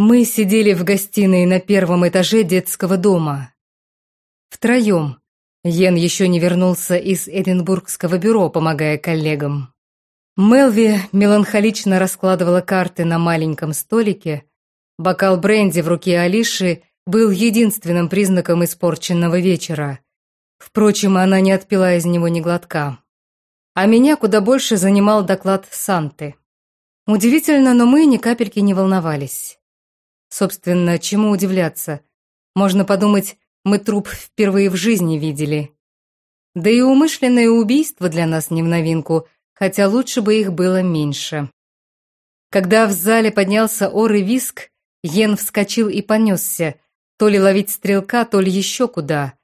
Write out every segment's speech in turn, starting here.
Мы сидели в гостиной на первом этаже детского дома. Втроем. Йен еще не вернулся из Эдинбургского бюро, помогая коллегам. Мелви меланхолично раскладывала карты на маленьком столике. Бокал бренди в руке Алиши был единственным признаком испорченного вечера. Впрочем, она не отпила из него ни глотка. А меня куда больше занимал доклад Санты. Удивительно, но мы ни капельки не волновались. Собственно, чему удивляться? Можно подумать, мы труп впервые в жизни видели. Да и умышленное убийство для нас не в новинку, хотя лучше бы их было меньше. Когда в зале поднялся ор и визг, Йен вскочил и понесся, то ли ловить стрелка, то ли еще куда.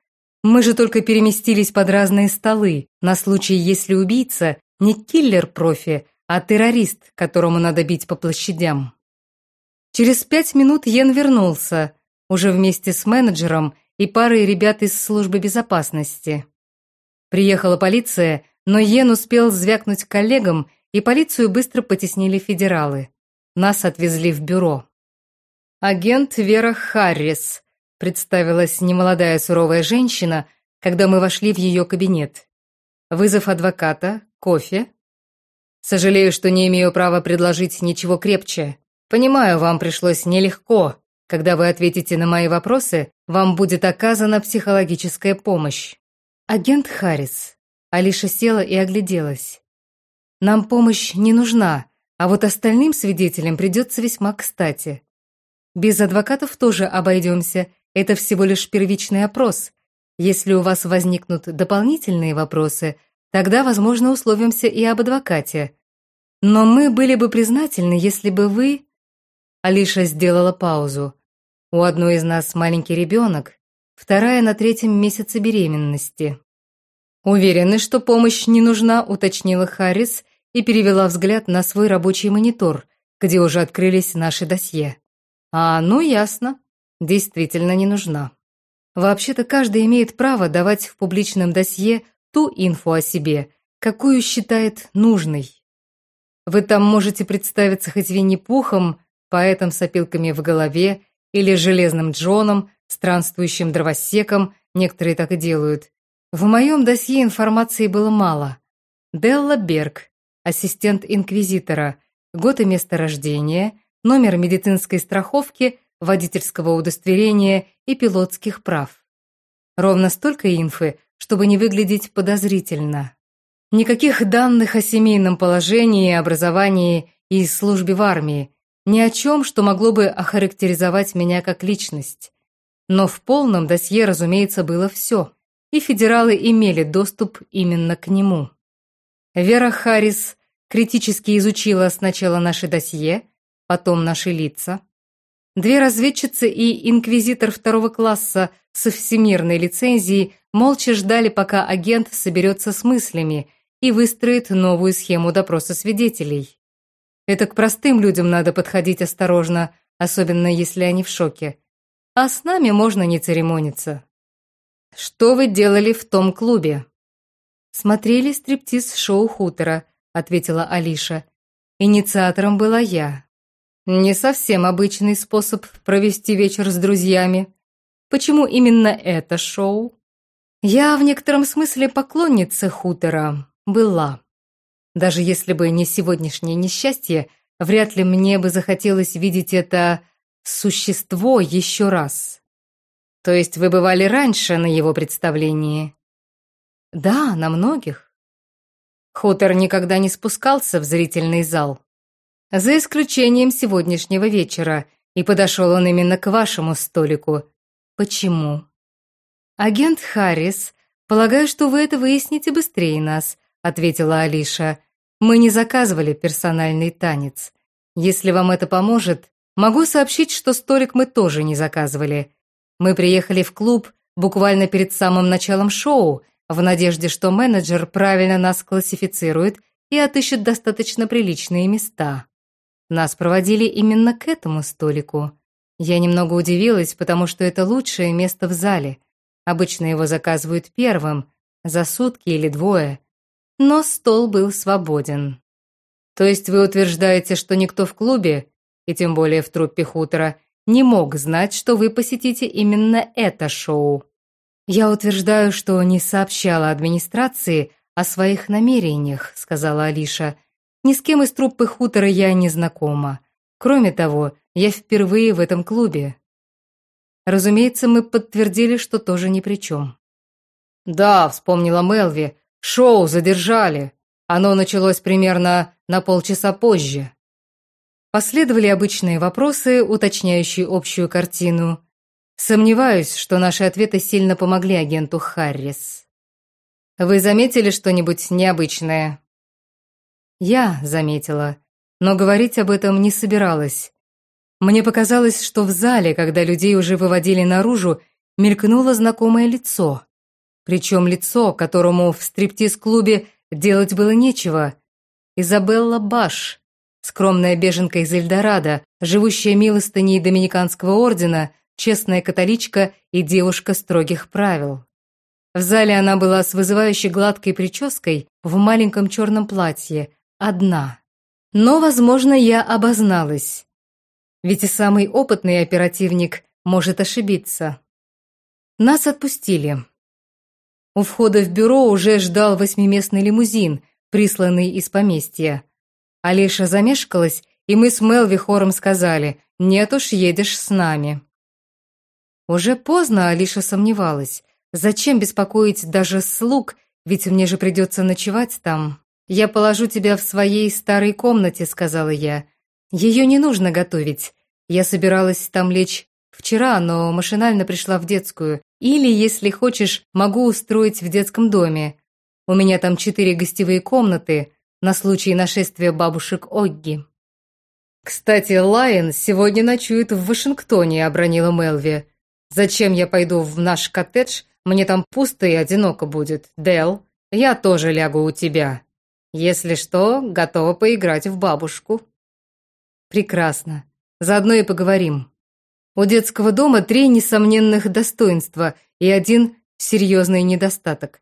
Мы же только переместились под разные столы, на случай, если убийца не киллер-профи, а террорист, которому надо бить по площадям. Через пять минут Йен вернулся, уже вместе с менеджером и парой ребят из службы безопасности. Приехала полиция, но Йен успел звякнуть коллегам, и полицию быстро потеснили федералы. Нас отвезли в бюро. «Агент Вера Харрис», — представилась немолодая суровая женщина, когда мы вошли в ее кабинет. «Вызов адвоката, кофе?» «Сожалею, что не имею права предложить ничего крепче», Понимаю, вам пришлось нелегко. Когда вы ответите на мои вопросы, вам будет оказана психологическая помощь. Агент Харрис. Алиша села и огляделась. Нам помощь не нужна, а вот остальным свидетелям придется весьма кстати. Без адвокатов тоже обойдемся. Это всего лишь первичный опрос. Если у вас возникнут дополнительные вопросы, тогда, возможно, условимся и об адвокате. Но мы были бы признательны, если бы вы Алиша сделала паузу. У одной из нас маленький ребенок, вторая на третьем месяце беременности. «Уверены, что помощь не нужна», — уточнила Харрис и перевела взгляд на свой рабочий монитор, где уже открылись наши досье. «А, ну ясно. Действительно не нужна. Вообще-то каждый имеет право давать в публичном досье ту инфу о себе, какую считает нужной. Вы там можете представиться хоть Винни-Пухом, поэтом с опилками в голове или железным Джоном, странствующим дровосеком, некоторые так и делают. В моем досье информации было мало. Делла Берг, ассистент инквизитора, год и место рождения, номер медицинской страховки, водительского удостоверения и пилотских прав. Ровно столько инфы, чтобы не выглядеть подозрительно. Никаких данных о семейном положении, образовании и службе в армии, ни о чем, что могло бы охарактеризовать меня как личность. Но в полном досье, разумеется, было все, и федералы имели доступ именно к нему. Вера Харрис критически изучила сначала наше досье, потом наши лица. Две разведчицы и инквизитор второго класса со всемирной лицензией молча ждали, пока агент соберется с мыслями и выстроит новую схему допроса свидетелей. Это к простым людям надо подходить осторожно, особенно если они в шоке. А с нами можно не церемониться. Что вы делали в том клубе? Смотрели стриптиз-шоу Хутора, ответила Алиша. Инициатором была я. Не совсем обычный способ провести вечер с друзьями. Почему именно это шоу? Я в некотором смысле поклонница Хутора. Была. Даже если бы не сегодняшнее несчастье, вряд ли мне бы захотелось видеть это существо еще раз. То есть вы бывали раньше на его представлении? Да, на многих. Хутор никогда не спускался в зрительный зал. За исключением сегодняшнего вечера, и подошел он именно к вашему столику. Почему? Агент Харрис, полагаю, что вы это выясните быстрее нас, ответила Алиша. Мы не заказывали персональный танец. Если вам это поможет, могу сообщить, что столик мы тоже не заказывали. Мы приехали в клуб буквально перед самым началом шоу, в надежде, что менеджер правильно нас классифицирует и отыщет достаточно приличные места. Нас проводили именно к этому столику. Я немного удивилась, потому что это лучшее место в зале. Обычно его заказывают первым, за сутки или двое но стол был свободен. То есть вы утверждаете, что никто в клубе, и тем более в труппе хутора, не мог знать, что вы посетите именно это шоу. Я утверждаю, что не сообщала администрации о своих намерениях, сказала Алиша. Ни с кем из труппы хутора я не знакома. Кроме того, я впервые в этом клубе. Разумеется, мы подтвердили, что тоже ни при чем. «Да», — вспомнила Мелви, — «шоу задержали. Оно началось примерно на полчаса позже». Последовали обычные вопросы, уточняющие общую картину. Сомневаюсь, что наши ответы сильно помогли агенту Харрис. «Вы заметили что-нибудь необычное?» Я заметила, но говорить об этом не собиралась. Мне показалось, что в зале, когда людей уже выводили наружу, мелькнуло знакомое лицо. Причем лицо, которому в стриптиз-клубе делать было нечего. Изабелла Баш, скромная беженка из Эльдорадо, живущая милостыней Доминиканского ордена, честная католичка и девушка строгих правил. В зале она была с вызывающей гладкой прической в маленьком черном платье, одна. Но, возможно, я обозналась. Ведь и самый опытный оперативник может ошибиться. Нас отпустили. У входа в бюро уже ждал восьмиместный лимузин, присланный из поместья. Алиша замешкалась, и мы с Мелви хором сказали «Нет уж, едешь с нами». Уже поздно Алиша сомневалась. Зачем беспокоить даже слуг, ведь мне же придется ночевать там. «Я положу тебя в своей старой комнате», — сказала я. «Ее не нужно готовить. Я собиралась там лечь вчера, но машинально пришла в детскую. Или, если хочешь, могу устроить в детском доме. У меня там четыре гостевые комнаты на случай нашествия бабушек Огги. «Кстати, Лайон сегодня ночует в Вашингтоне», — обронила Мелви. «Зачем я пойду в наш коттедж? Мне там пусто и одиноко будет. Дел, я тоже лягу у тебя. Если что, готова поиграть в бабушку». «Прекрасно. Заодно и поговорим. У детского дома три несомненных достоинства и один серьезный недостаток.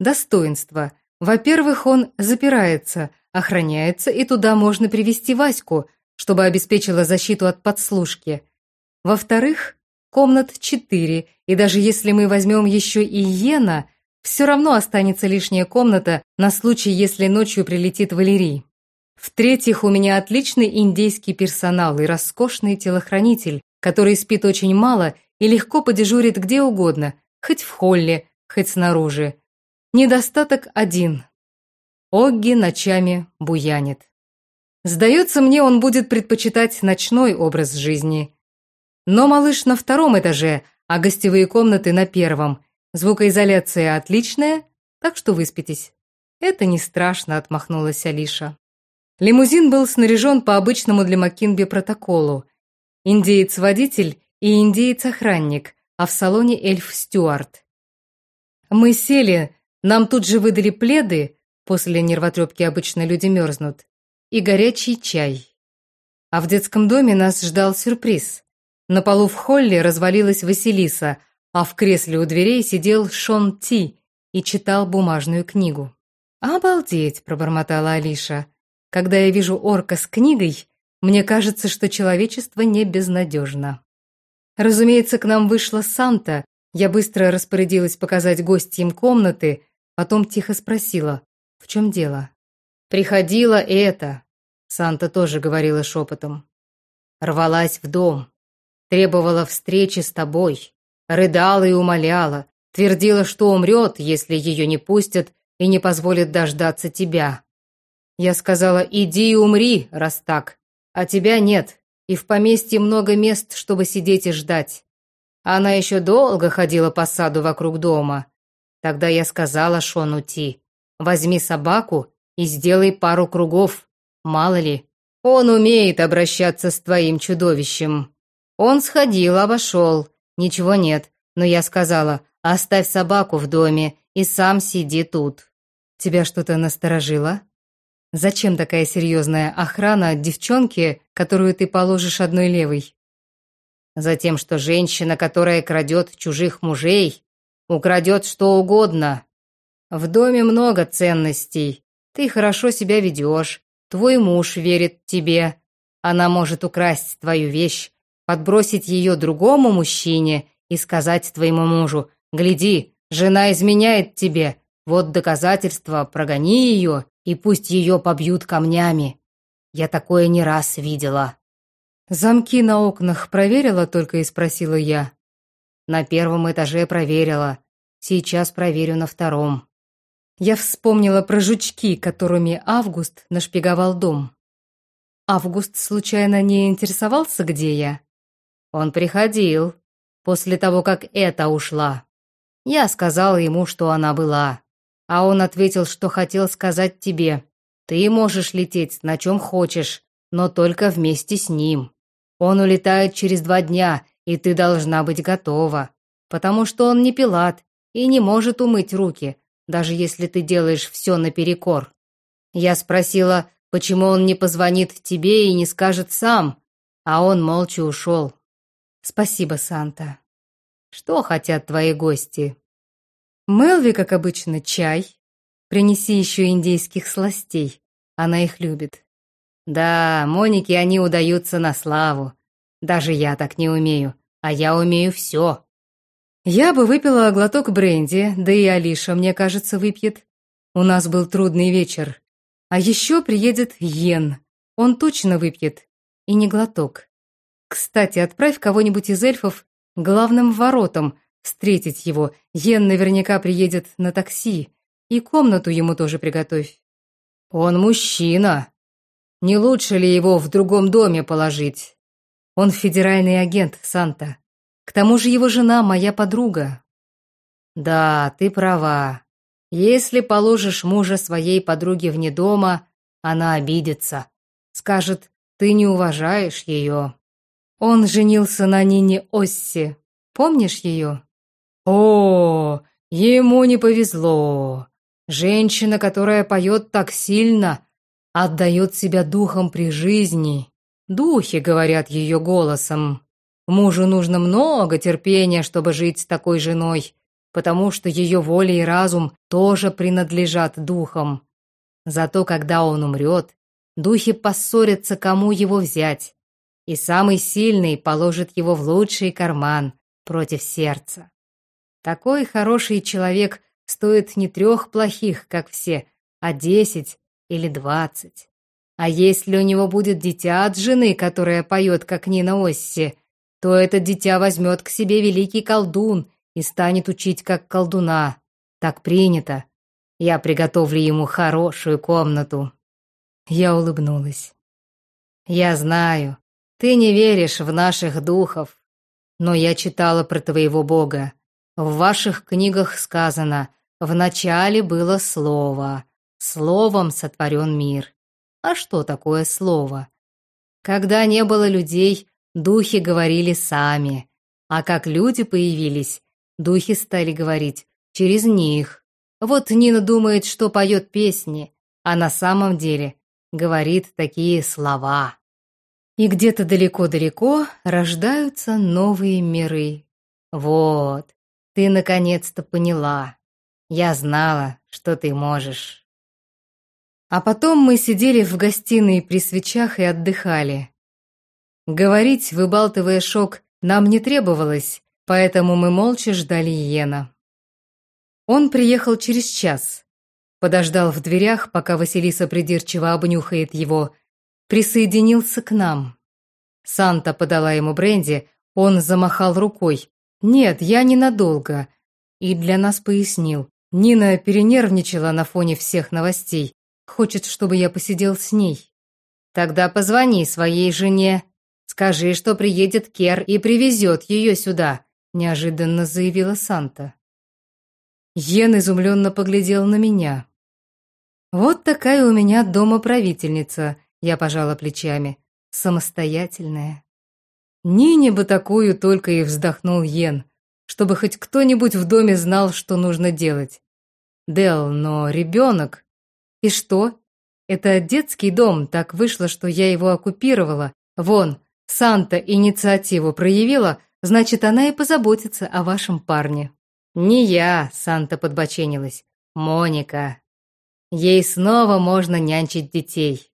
Достоинство. Во-первых, он запирается, охраняется, и туда можно привести Ваську, чтобы обеспечила защиту от подслушки. Во-вторых, комнат четыре, и даже если мы возьмем еще и Йена, все равно останется лишняя комната на случай, если ночью прилетит Валерий. В-третьих, у меня отличный индейский персонал и роскошный телохранитель, который спит очень мало и легко подежурит где угодно, хоть в холле, хоть снаружи. Недостаток один. Огги ночами буянит. Сдается мне, он будет предпочитать ночной образ жизни. Но малыш на втором этаже, а гостевые комнаты на первом. Звукоизоляция отличная, так что выспитесь. Это не страшно, отмахнулась Алиша. Лимузин был снаряжен по обычному для Маккинби протоколу индеец-водитель и индеец-охранник, а в салоне эльф Стюарт. Мы сели, нам тут же выдали пледы, после нервотрепки обычно люди мерзнут, и горячий чай. А в детском доме нас ждал сюрприз. На полу в холле развалилась Василиса, а в кресле у дверей сидел Шон Ти и читал бумажную книгу. «Обалдеть!» – пробормотала Алиша. «Когда я вижу орка с книгой, мне кажется, что человечество не безнадежно. Разумеется, к нам вышла Санта. Я быстро распорядилась показать гостям комнаты, потом тихо спросила, в чем дело. «Приходила это», — Санта тоже говорила шепотом. «Рвалась в дом, требовала встречи с тобой, рыдала и умоляла, твердила, что умрет, если ее не пустят и не позволят дождаться тебя. Я сказала, иди и умри, раз так, а тебя нет, и в поместье много мест, чтобы сидеть и ждать. Она еще долго ходила по саду вокруг дома. Тогда я сказала Шону Ти, возьми собаку и сделай пару кругов, мало ли. Он умеет обращаться с твоим чудовищем. Он сходил, обошел, ничего нет, но я сказала, оставь собаку в доме и сам сиди тут. Тебя что-то насторожило? Зачем такая серьезная охрана от девчонки, которую ты положишь одной левой? Затем, что женщина, которая крадет чужих мужей, украдет что угодно. В доме много ценностей. Ты хорошо себя ведешь, твой муж верит тебе. Она может украсть твою вещь, подбросить ее другому мужчине и сказать твоему мужу, «Гляди, жена изменяет тебе, вот доказательство, прогони ее, и пусть ее побьют камнями». Я такое не раз видела. «Замки на окнах проверила только и спросила я. На первом этаже проверила. Сейчас проверю на втором. Я вспомнила про жучки, которыми Август нашпиговал дом. Август случайно не интересовался, где я? Он приходил, после того, как эта ушла. Я сказала ему, что она была. А он ответил, что хотел сказать тебе. Ты можешь лететь на чем хочешь, но только вместе с ним. Он улетает через два дня, и ты должна быть готова, потому что он не пилат и не может умыть руки, даже если ты делаешь все наперекор. Я спросила, почему он не позвонит тебе и не скажет сам, а он молча ушел. Спасибо, Санта. Что хотят твои гости? Мелви, как обычно, чай. Принеси еще индейских сластей. Она их любит. Да, Монике они удаются на славу. Даже я так не умею, а я умею все. Я бы выпила глоток бренди, да и Алиша, мне кажется, выпьет. У нас был трудный вечер. А еще приедет Йен. Он точно выпьет. И не глоток. Кстати, отправь кого-нибудь из эльфов главным воротам встретить его. Йен наверняка приедет на такси. И комнату ему тоже приготовь. Он мужчина. Не лучше ли его в другом доме положить? Он федеральный агент, Санта. К тому же его жена моя подруга. Да, ты права. Если положишь мужа своей подруге вне дома, она обидится. Скажет, ты не уважаешь ее. Он женился на Нине Осси. Помнишь ее? О, ему не повезло. Женщина, которая поет так сильно, отдает себя духом при жизни. Духи говорят ее голосом. Мужу нужно много терпения, чтобы жить с такой женой, потому что ее воля и разум тоже принадлежат духам. Зато когда он умрет, духи поссорятся, кому его взять, и самый сильный положит его в лучший карман против сердца. Такой хороший человек стоит не трех плохих, как все, а десять или двадцать. А если у него будет дитя от жены, которая поет, как Нина Осси, то это дитя возьмет к себе великий колдун и станет учить как колдуна. Так принято. Я приготовлю ему хорошую комнату». Я улыбнулась. «Я знаю, ты не веришь в наших духов, но я читала про твоего бога. В ваших книгах сказано, в начале было слово, словом сотворен мир. А что такое слово? Когда не было людей, духи говорили сами, а как люди появились, духи стали говорить через них. Вот Нина думает, что поет песни, а на самом деле говорит такие слова. И где-то далеко-далеко рождаются новые миры. Вот, ты наконец-то поняла. Я знала, что ты можешь. А потом мы сидели в гостиной при свечах и отдыхали. Говорить, выбалтывая шок, нам не требовалось, поэтому мы молча ждали Йена. Он приехал через час. Подождал в дверях, пока Василиса придирчиво обнюхает его. Присоединился к нам. Санта подала ему бренди, он замахал рукой. «Нет, я ненадолго». И для нас пояснил. Нина перенервничала на фоне всех новостей. Хочет, чтобы я посидел с ней. Тогда позвони своей жене. Скажи, что приедет Кер и привезет ее сюда, неожиданно заявила Санта. Йен изумленно поглядел на меня. Вот такая у меня дома правительница, я пожала плечами, самостоятельная. Нине бы такую только и вздохнул Йен, чтобы хоть кто-нибудь в доме знал, что нужно делать. Дел, но ребенок... И что? Это детский дом, так вышло, что я его оккупировала. Вон, Санта инициативу проявила, значит, она и позаботится о вашем парне. Не я, Санта подбоченилась. Моника. Ей снова можно нянчить детей.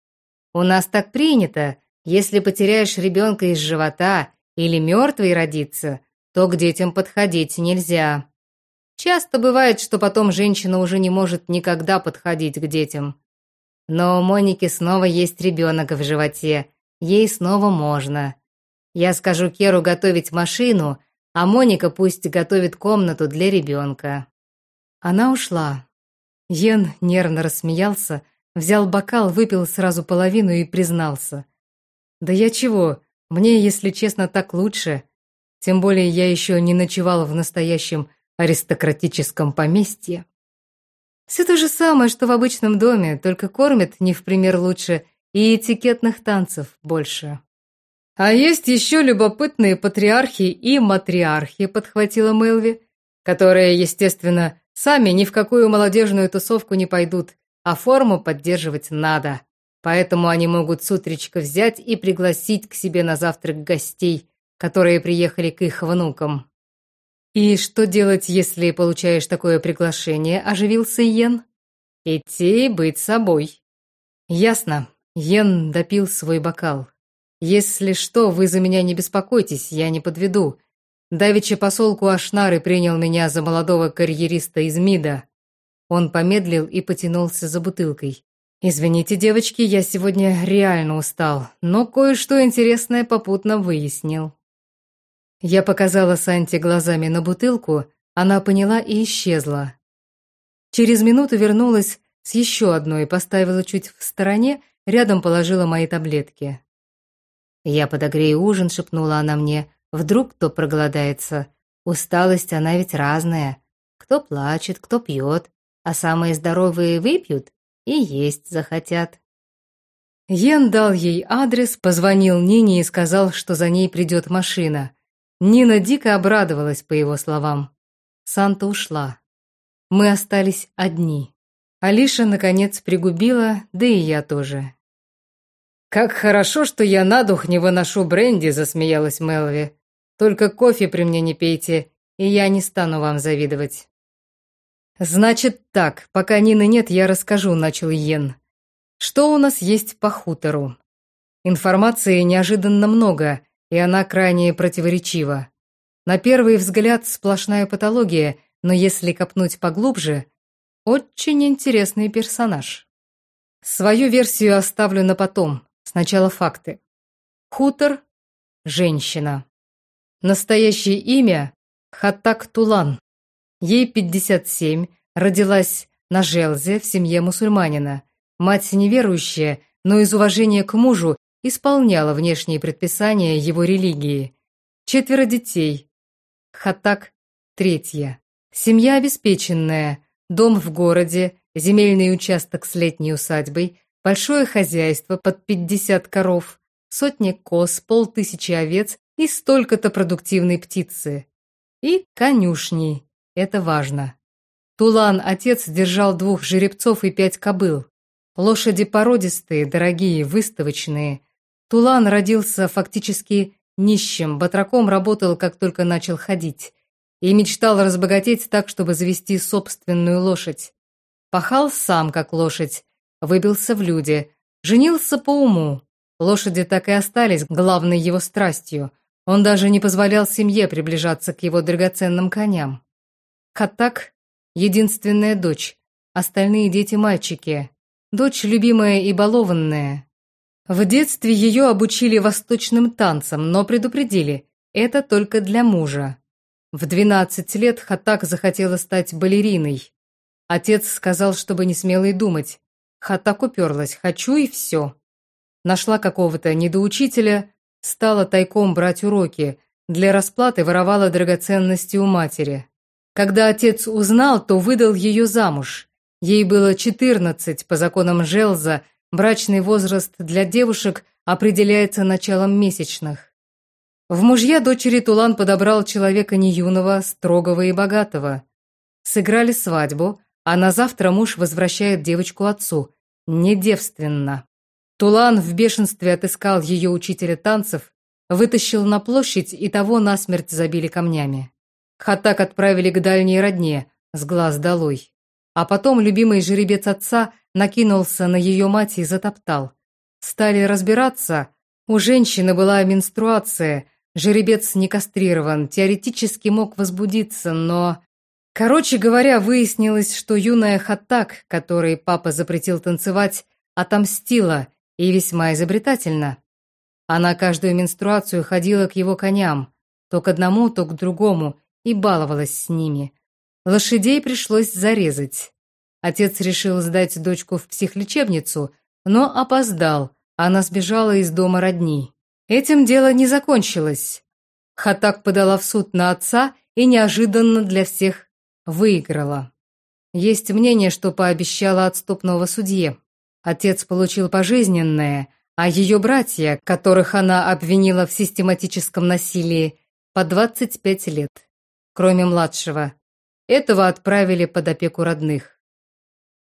У нас так принято. Если потеряешь ребенка из живота или мертвый родится, то к детям подходить нельзя. Часто бывает, что потом женщина уже не может никогда подходить к детям. Но у Моники снова есть ребенок в животе, ей снова можно. Я скажу Керу готовить машину, а Моника пусть готовит комнату для ребенка. Она ушла. Йен нервно рассмеялся, взял бокал, выпил сразу половину и признался. «Да я чего, мне, если честно, так лучше. Тем более я еще не ночевала в настоящем аристократическом поместье. Все то же самое, что в обычном доме, только кормят не в пример лучше и этикетных танцев больше. А есть еще любопытные патриархи и матриархи, подхватила Мелви, которые, естественно, сами ни в какую молодежную тусовку не пойдут, а форму поддерживать надо. Поэтому они могут с утречка взять и пригласить к себе на завтрак гостей, которые приехали к их внукам. «И что делать, если получаешь такое приглашение?» – оживился Йен. «Идти быть собой». «Ясно». Йен допил свой бокал. «Если что, вы за меня не беспокойтесь, я не подведу. Давича посолку Ашнары принял меня за молодого карьериста из МИДа». Он помедлил и потянулся за бутылкой. «Извините, девочки, я сегодня реально устал, но кое-что интересное попутно выяснил». Я показала Санте глазами на бутылку, она поняла и исчезла. Через минуту вернулась с еще одной, поставила чуть в стороне, рядом положила мои таблетки. «Я подогрею ужин», — шепнула она мне. «Вдруг кто проголодается? Усталость, она ведь разная. Кто плачет, кто пьет, а самые здоровые выпьют и есть захотят». Йен дал ей адрес, позвонил Нине и сказал, что за ней придет машина. Нина дико обрадовалась по его словам. Санта ушла. Мы остались одни. Алиша, наконец, пригубила, да и я тоже. «Как хорошо, что я на дух не выношу бренди», — засмеялась Мелви. «Только кофе при мне не пейте, и я не стану вам завидовать». «Значит так, пока Нины нет, я расскажу», — начал Йен. «Что у нас есть по хутору?» Информации неожиданно много, и она крайне противоречива. На первый взгляд сплошная патология, но если копнуть поглубже, очень интересный персонаж. Свою версию оставлю на потом, сначала факты. Хутор – женщина. Настоящее имя – Хатак Тулан. Ей 57, родилась на Желзе в семье мусульманина. Мать неверующая, но из уважения к мужу исполняла внешние предписания его религии. Четверо детей. Хатак – третья. Семья обеспеченная, дом в городе, земельный участок с летней усадьбой, большое хозяйство под 50 коров, сотни коз, полтысячи овец и столько-то продуктивной птицы. И конюшни. Это важно. Тулан, отец, держал двух жеребцов и пять кобыл. Лошади породистые, дорогие, выставочные, Тулан родился фактически нищим, батраком работал, как только начал ходить, и мечтал разбогатеть так, чтобы завести собственную лошадь. Пахал сам, как лошадь, выбился в люди, женился по уму. Лошади так и остались главной его страстью. Он даже не позволял семье приближаться к его драгоценным коням. Хаттак — единственная дочь, остальные дети мальчики. Дочь любимая и балованная, в детстве ее обучили восточным танцам, но предупредили – это только для мужа. В 12 лет Хатак захотела стать балериной. Отец сказал, чтобы не смела и думать. Хатак уперлась «хочу и все». Нашла какого-то недоучителя, стала тайком брать уроки, для расплаты воровала драгоценности у матери. Когда отец узнал, то выдал ее замуж. Ей было 14 по законам Желза – Брачный возраст для девушек определяется началом месячных. В мужья дочери Тулан подобрал человека не юного, строгого и богатого. Сыграли свадьбу, а на завтра муж возвращает девочку отцу, не девственно. Тулан в бешенстве отыскал ее учителя танцев, вытащил на площадь и того насмерть забили камнями. Хатак отправили к дальней родне, с глаз долой. А потом любимый жеребец отца накинулся на ее мать и затоптал. Стали разбираться. У женщины была менструация, Жеребец не кастрирован, теоретически мог возбудиться, но... Короче говоря, выяснилось, что юная Хаттак, которой папа запретил танцевать, отомстила и весьма изобретательно. Она каждую менструацию ходила к его коням, то к одному, то к другому, и баловалась с ними. Лошадей пришлось зарезать. Отец решил сдать дочку в психлечебницу, но опоздал, она сбежала из дома родни. Этим дело не закончилось. Хатак подала в суд на отца и неожиданно для всех выиграла. Есть мнение, что пообещала отступного судье. Отец получил пожизненное, а ее братья, которых она обвинила в систематическом насилии, по 25 лет, кроме младшего. Этого отправили под опеку родных.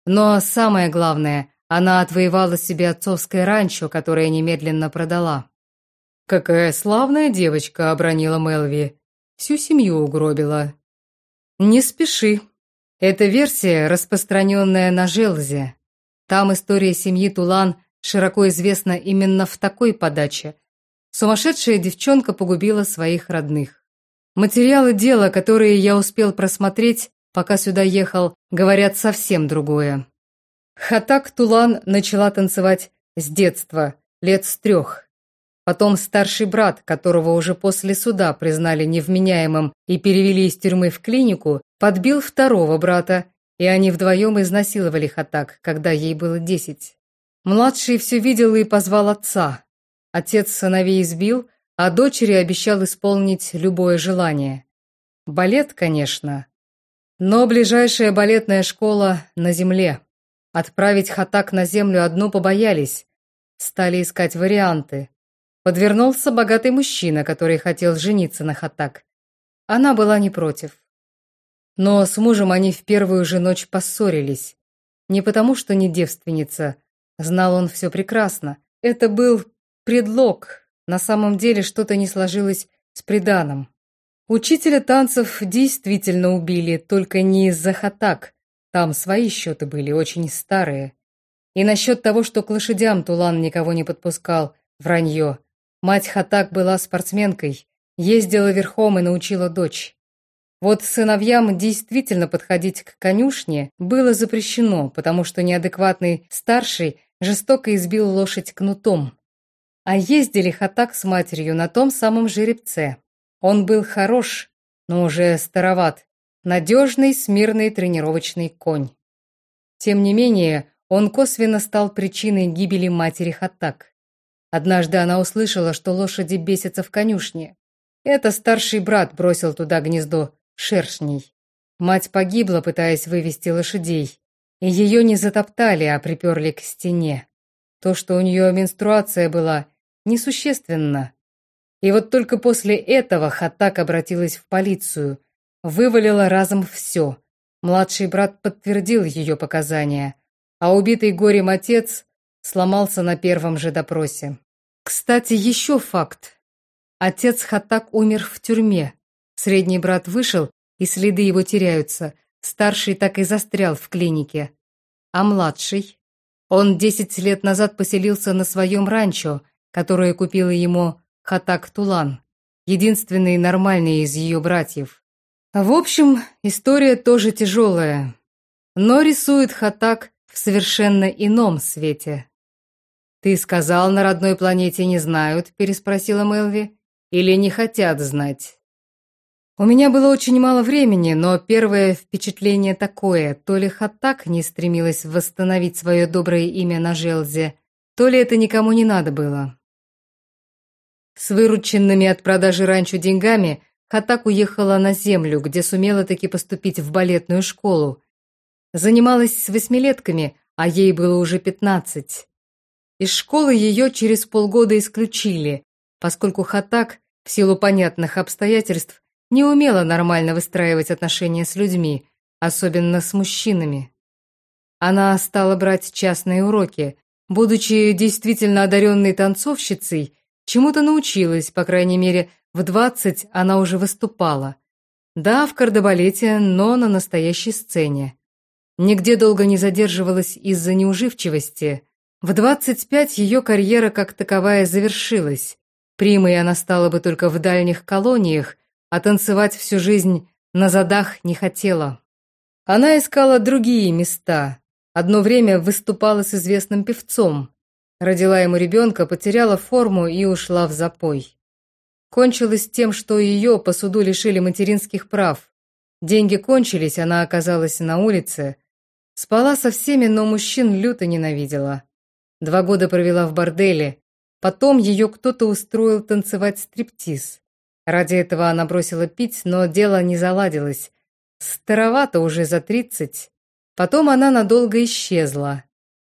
Но самое главное, она отвоевала себе отцовское ранчо, которое немедленно продала. «Какая славная девочка!» — обронила Мелви. «Всю семью угробила». «Не спеши. Эта версия, распространенная на Желзе. Там история семьи Тулан широко известна именно в такой подаче. Сумасшедшая девчонка погубила своих родных. Материалы дела, которые я успел просмотреть, пока сюда ехал, говорят совсем другое. Хатак Тулан начала танцевать с детства, лет с трех. Потом старший брат, которого уже после суда признали невменяемым и перевели из тюрьмы в клинику, подбил второго брата, и они вдвоем изнасиловали Хатак, когда ей было десять. Младший все видел и позвал отца. Отец сыновей избил, а дочери обещал исполнить любое желание. Балет, конечно. Но ближайшая балетная школа на земле. Отправить Хатак на землю одну побоялись. Стали искать варианты. Подвернулся богатый мужчина, который хотел жениться на Хатак. Она была не против. Но с мужем они в первую же ночь поссорились. Не потому, что не девственница. Знал он все прекрасно. Это был предлог. На самом деле что-то не сложилось с приданым. Учителя танцев действительно убили, только не из-за хатак. Там свои счеты были, очень старые. И насчет того, что к лошадям Тулан никого не подпускал, вранье. Мать Хатак была спортсменкой, ездила верхом и научила дочь. Вот сыновьям действительно подходить к конюшне было запрещено, потому что неадекватный старший жестоко избил лошадь кнутом. А ездили Хатак с матерью на том самом жеребце. Он был хорош, но уже староват, надежный, смирный тренировочный конь. Тем не менее, он косвенно стал причиной гибели матери Хатак. Однажды она услышала, что лошади бесятся в конюшне. Это старший брат бросил туда гнездо шершней. Мать погибла, пытаясь вывести лошадей. И ее не затоптали, а приперли к стене. То, что у нее менструация была, несущественно. И вот только после этого Хатак обратилась в полицию. Вывалила разом все. Младший брат подтвердил ее показания, а убитый горем отец сломался на первом же допросе. Кстати, еще факт. Отец Хатак умер в тюрьме. Средний брат вышел, и следы его теряются. Старший так и застрял в клинике. А младший? Он десять лет назад поселился на своем ранчо, которое купила ему Хатак Тулан, единственный нормальный из ее братьев. В общем, история тоже тяжелая, но рисует Хатак в совершенно ином свете. «Ты сказал, на родной планете не знают?» – переспросила Мелви. «Или не хотят знать?» У меня было очень мало времени, но первое впечатление такое. То ли Хаттак не стремилась восстановить свое доброе имя на Желзе, то ли это никому не надо было. С вырученными от продажи ранчо деньгами Хатак уехала на землю, где сумела таки поступить в балетную школу. Занималась с восьмилетками, а ей было уже пятнадцать. Из школы ее через полгода исключили, поскольку Хатак, в силу понятных обстоятельств, не умела нормально выстраивать отношения с людьми, особенно с мужчинами. Она стала брать частные уроки. Будучи действительно одаренной танцовщицей, чему-то научилась, по крайней мере, в двадцать она уже выступала. Да, в кардебалете, но на настоящей сцене. Нигде долго не задерживалась из-за неуживчивости – в 25 ее карьера как таковая завершилась. Примой она стала бы только в дальних колониях, а танцевать всю жизнь на задах не хотела. Она искала другие места. Одно время выступала с известным певцом. Родила ему ребенка, потеряла форму и ушла в запой. Кончилось тем, что ее по суду лишили материнских прав. Деньги кончились, она оказалась на улице. Спала со всеми, но мужчин люто ненавидела. Два года провела в борделе. Потом ее кто-то устроил танцевать стриптиз. Ради этого она бросила пить, но дело не заладилось. Старовато уже за тридцать. Потом она надолго исчезла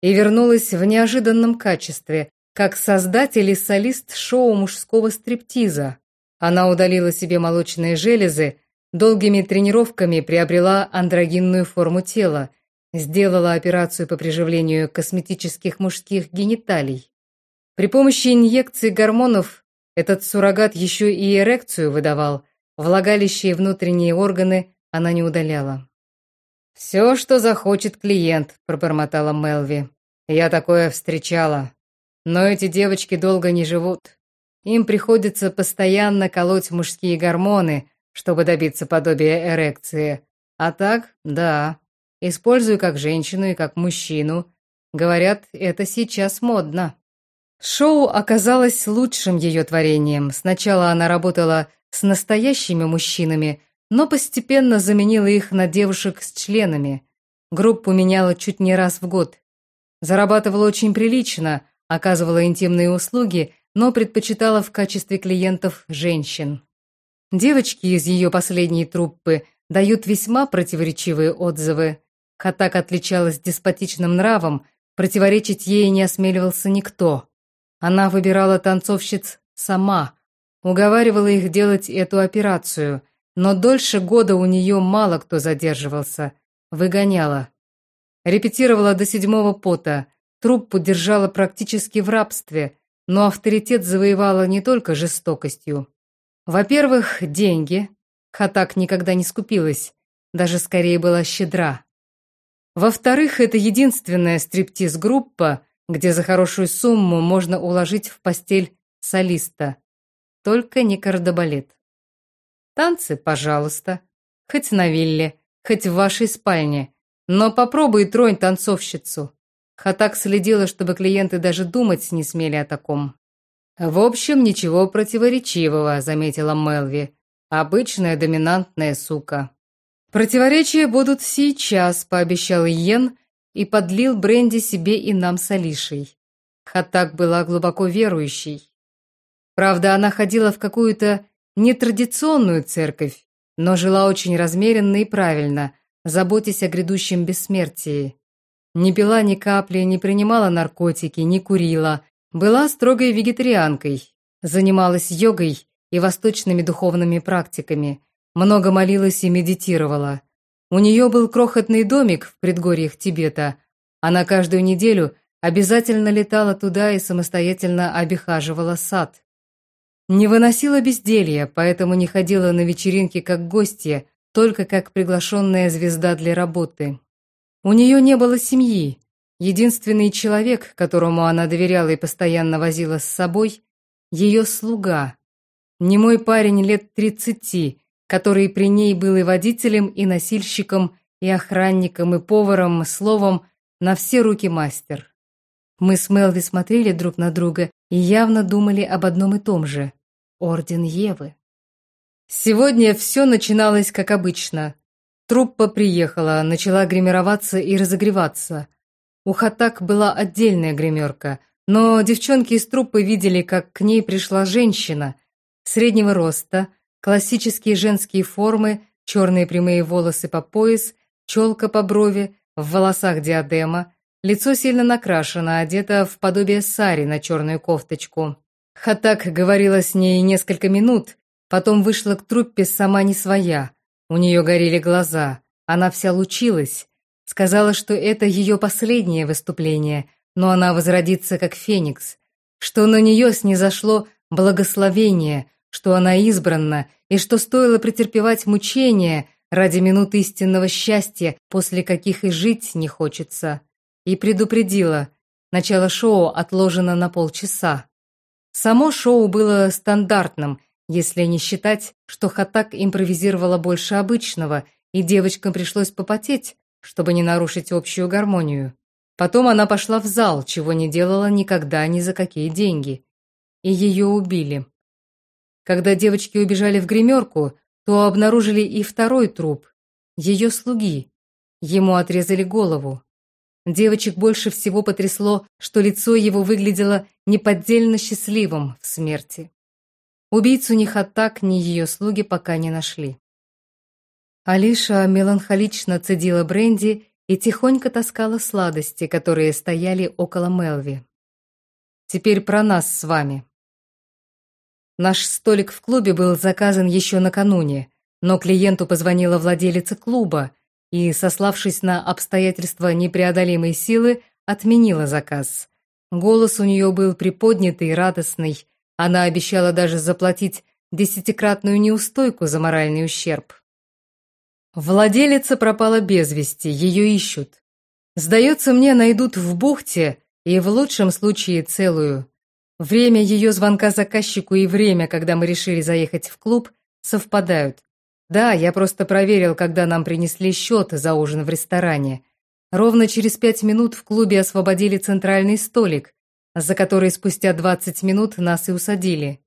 и вернулась в неожиданном качестве, как создатель и солист шоу мужского стриптиза. Она удалила себе молочные железы, долгими тренировками приобрела андрогинную форму тела, сделала операцию по приживлению косметических мужских гениталий. При помощи инъекций гормонов этот суррогат еще и эрекцию выдавал, влагалище и внутренние органы она не удаляла. «Все, что захочет клиент», — пробормотала Мелви. «Я такое встречала. Но эти девочки долго не живут. Им приходится постоянно колоть мужские гормоны, чтобы добиться подобия эрекции. А так, да, использую как женщину и как мужчину. Говорят, это сейчас модно». Шоу оказалось лучшим ее творением. Сначала она работала с настоящими мужчинами, но постепенно заменила их на девушек с членами. Группу меняла чуть не раз в год. Зарабатывала очень прилично, оказывала интимные услуги, но предпочитала в качестве клиентов женщин. Девочки из ее последней труппы дают весьма противоречивые отзывы. Хатак отличалась деспотичным нравом, противоречить ей не осмеливался никто. Она выбирала танцовщиц сама, уговаривала их делать эту операцию, но дольше года у нее мало кто задерживался, выгоняла. Репетировала до седьмого пота, труппу держала практически в рабстве, но авторитет завоевала не только жестокостью. Во-первых, деньги. Хатак никогда не скупилась, даже скорее была щедра. Во-вторых, это единственная стриптиз-группа, где за хорошую сумму можно уложить в постель солиста. Только не кардебалет. Танцы, пожалуйста. Хоть на вилле, хоть в вашей спальне. Но попробуй тронь танцовщицу. Хатак следила, чтобы клиенты даже думать не смели о таком. «В общем, ничего противоречивого», — заметила Мелви. «Обычная доминантная сука». «Противоречия будут сейчас», — пообещал Йен и подлил бренди себе и нам с Алишей. Хатак была глубоко верующей. Правда, она ходила в какую-то нетрадиционную церковь, но жила очень размеренно и правильно, заботясь о грядущем бессмертии. Не пила ни капли, не принимала наркотики, не курила, была строгой вегетарианкой, занималась йогой и восточными духовными практиками, много молилась и медитировала. У нее был крохотный домик в предгорьях Тибета. Она каждую неделю обязательно летала туда и самостоятельно обихаживала сад. Не выносила безделья, поэтому не ходила на вечеринки как гостья, только как приглашенная звезда для работы. У нее не было семьи. Единственный человек, которому она доверяла и постоянно возила с собой, ее слуга. Немой парень лет тридцати, который при ней был и водителем, и носильщиком, и охранником, и поваром, словом, на все руки мастер. Мы с Мелви смотрели друг на друга и явно думали об одном и том же – Орден Евы. Сегодня все начиналось как обычно. Труппа приехала, начала гримироваться и разогреваться. У Хатак была отдельная гримерка, но девчонки из труппы видели, как к ней пришла женщина среднего роста – Классические женские формы, черные прямые волосы по пояс, челка по брови, в волосах диадема, лицо сильно накрашено, одето в подобие сари на черную кофточку. Хатак говорила с ней несколько минут, потом вышла к труппе сама не своя. У нее горели глаза, она вся лучилась. Сказала, что это ее последнее выступление, но она возродится как феникс, что на нее снизошло благословение – что она избранна и что стоило претерпевать мучения ради минут истинного счастья, после каких и жить не хочется. И предупредила, начало шоу отложено на полчаса. Само шоу было стандартным, если не считать, что Хатак импровизировала больше обычного, и девочкам пришлось попотеть, чтобы не нарушить общую гармонию. Потом она пошла в зал, чего не делала никогда ни за какие деньги. И ее убили. Когда девочки убежали в гримерку, то обнаружили и второй труп, ее слуги. Ему отрезали голову. Девочек больше всего потрясло, что лицо его выглядело неподдельно счастливым в смерти. Убийцу ни Хаттак, ни ее слуги пока не нашли. Алиша меланхолично цедила бренди и тихонько таскала сладости, которые стояли около Мелви. «Теперь про нас с вами», Наш столик в клубе был заказан еще накануне, но клиенту позвонила владелица клуба и, сославшись на обстоятельства непреодолимой силы, отменила заказ. Голос у нее был приподнятый и радостный. Она обещала даже заплатить десятикратную неустойку за моральный ущерб. Владелица пропала без вести, ее ищут. Сдается мне, найдут в бухте и в лучшем случае целую. Время ее звонка заказчику и время, когда мы решили заехать в клуб, совпадают. Да, я просто проверил, когда нам принесли счет за ужин в ресторане. Ровно через пять минут в клубе освободили центральный столик, за который спустя 20 минут нас и усадили.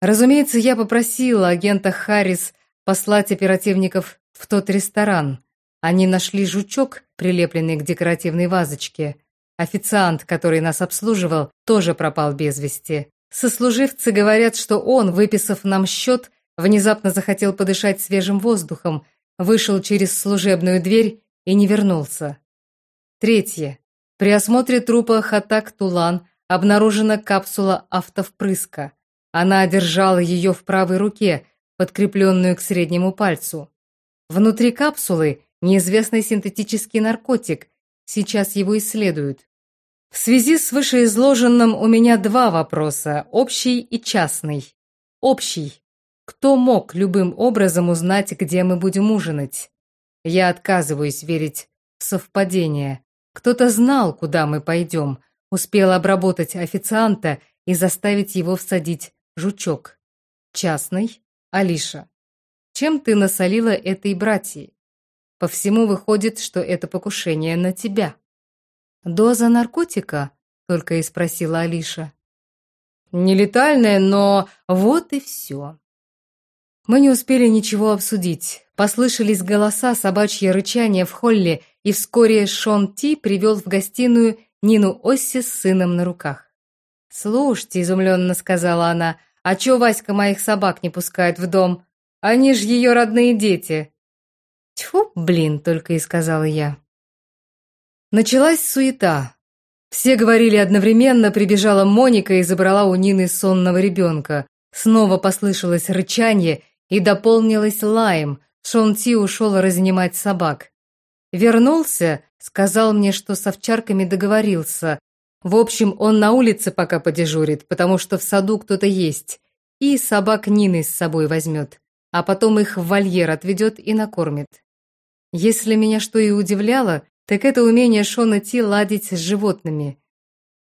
Разумеется, я попросила агента Харрис послать оперативников в тот ресторан. Они нашли жучок, прилепленный к декоративной вазочке, Официант, который нас обслуживал, тоже пропал без вести. Сослуживцы говорят, что он, выписав нам счет, внезапно захотел подышать свежим воздухом, вышел через служебную дверь и не вернулся. Третье. При осмотре трупа Хатак Тулан обнаружена капсула автовпрыска. Она держала ее в правой руке, подкрепленную к среднему пальцу. Внутри капсулы неизвестный синтетический наркотик, сейчас его исследуют. В связи с вышеизложенным у меня два вопроса, общий и частный. Общий. Кто мог любым образом узнать, где мы будем ужинать? Я отказываюсь верить в совпадение. Кто-то знал, куда мы пойдем, успел обработать официанта и заставить его всадить жучок. Частный. Алиша. Чем ты насолила этой братьи? По всему выходит, что это покушение на тебя. «Доза наркотика?» — только и спросила Алиша. «Нелетальная, но вот и все». Мы не успели ничего обсудить. Послышались голоса, собачье рычание в холле, и вскоре Шон Ти привел в гостиную Нину Осси с сыном на руках. «Слушайте», — изумленно сказала она, — «а чё Васька моих собак не пускает в дом? Они ж ее родные дети». «Тьфу, блин», — только и сказала я. Началась суета. Все говорили одновременно, прибежала Моника и забрала у Нины сонного ребенка. Снова послышалось рычание и дополнилось лаем. Шон Ти ушел разнимать собак. Вернулся, сказал мне, что с овчарками договорился. В общем, он на улице пока подежурит, потому что в саду кто-то есть. И собак Нины с собой возьмет. А потом их в вольер отведет и накормит. Если меня что и удивляло, так это умение Шона Ти ладить с животными.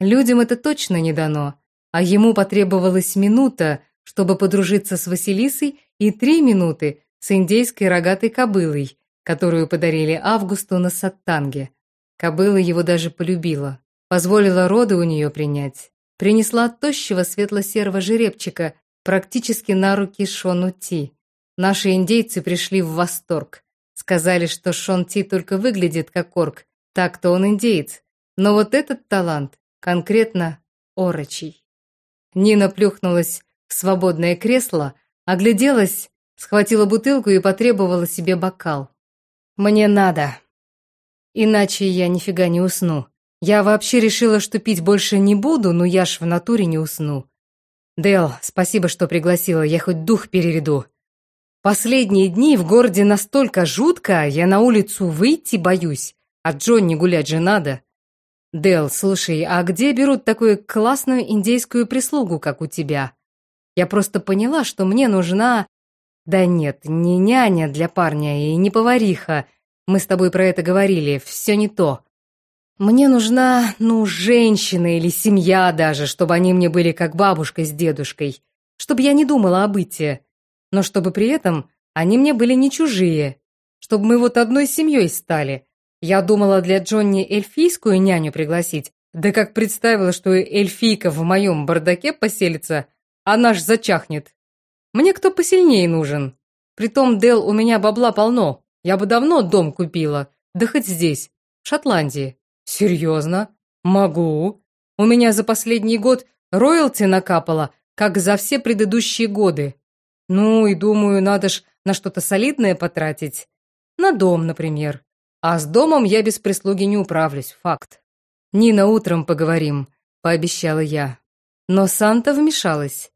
Людям это точно не дано, а ему потребовалась минута, чтобы подружиться с Василисой, и три минуты с индейской рогатой кобылой, которую подарили Августу на Саттанге. Кобыла его даже полюбила, позволила роды у нее принять, принесла тощего светло-серого жеребчика практически на руки Шону Ти. Наши индейцы пришли в восторг. Сказали, что Шон Ти только выглядит как орк, так-то он индеец. Но вот этот талант конкретно орочий. Нина плюхнулась в свободное кресло, огляделась, схватила бутылку и потребовала себе бокал. «Мне надо. Иначе я нифига не усну. Я вообще решила, что пить больше не буду, но я ж в натуре не усну. Дэл, спасибо, что пригласила, я хоть дух переведу. Последние дни в городе настолько жутко, я на улицу выйти боюсь. А Джонни гулять же надо. Дел, слушай, а где берут такую классную индейскую прислугу, как у тебя? Я просто поняла, что мне нужна... Да нет, не няня для парня и не повариха. Мы с тобой про это говорили, все не то. Мне нужна, ну, женщина или семья даже, чтобы они мне были как бабушка с дедушкой, чтобы я не думала о бытии, но чтобы при этом они мне были не чужие, чтобы мы вот одной семьей стали. Я думала для Джонни эльфийскую няню пригласить, да как представила, что эльфийка в моем бардаке поселится, она ж зачахнет. Мне кто посильнее нужен. Притом, Дел, у меня бабла полно. Я бы давно дом купила, да хоть здесь, в Шотландии. Серьезно? Могу. У меня за последний год роялти накапало, как за все предыдущие годы. Ну и думаю, надо ж на что-то солидное потратить. На дом, например. А с домом я без прислуги не управлюсь, факт. Нина, утром поговорим, пообещала я. Но Санта вмешалась.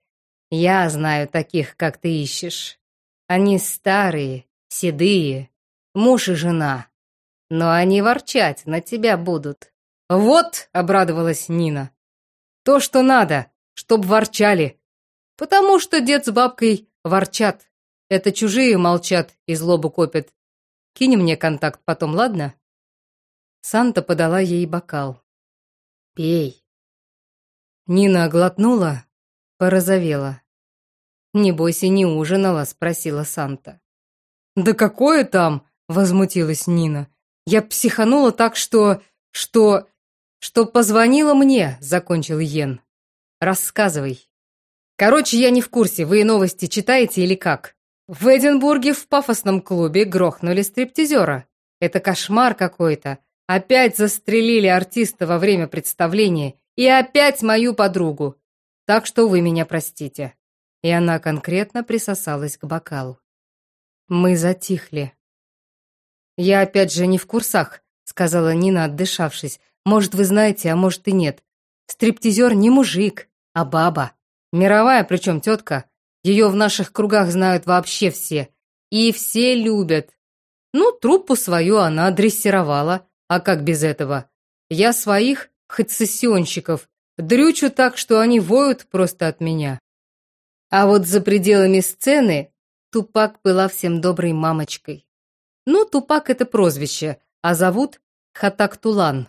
Я знаю таких, как ты ищешь. Они старые, седые, муж и жена. Но они ворчать на тебя будут. Вот, обрадовалась Нина. То, что надо, чтоб ворчали. Потому что дед с бабкой ворчат. Это чужие молчат и злобу копят. Кинь мне контакт потом, ладно? Санта подала ей бокал. Пей. Нина глотнула, порозовела. «Не бойся, не ужинала?» – спросила Санта. «Да какое там?» – возмутилась Нина. «Я психанула так, что... что... что позвонила мне», – закончил Йен. «Рассказывай». «Короче, я не в курсе, вы новости читаете или как?» В Эдинбурге в пафосном клубе грохнули стриптизера. Это кошмар какой-то. Опять застрелили артиста во время представления. И опять мою подругу. Так что вы меня простите и она конкретно присосалась к бокалу. Мы затихли. «Я опять же не в курсах», — сказала Нина, отдышавшись. «Может, вы знаете, а может и нет. Стриптизер не мужик, а баба. Мировая причем тетка. Ее в наших кругах знают вообще все. И все любят. Ну, труппу свою она дрессировала. А как без этого? Я своих, хоть сессионщиков, дрючу так, что они воют просто от меня. А вот за пределами сцены Тупак была всем доброй мамочкой. Ну, Тупак — это прозвище, а зовут Хатак Тулан.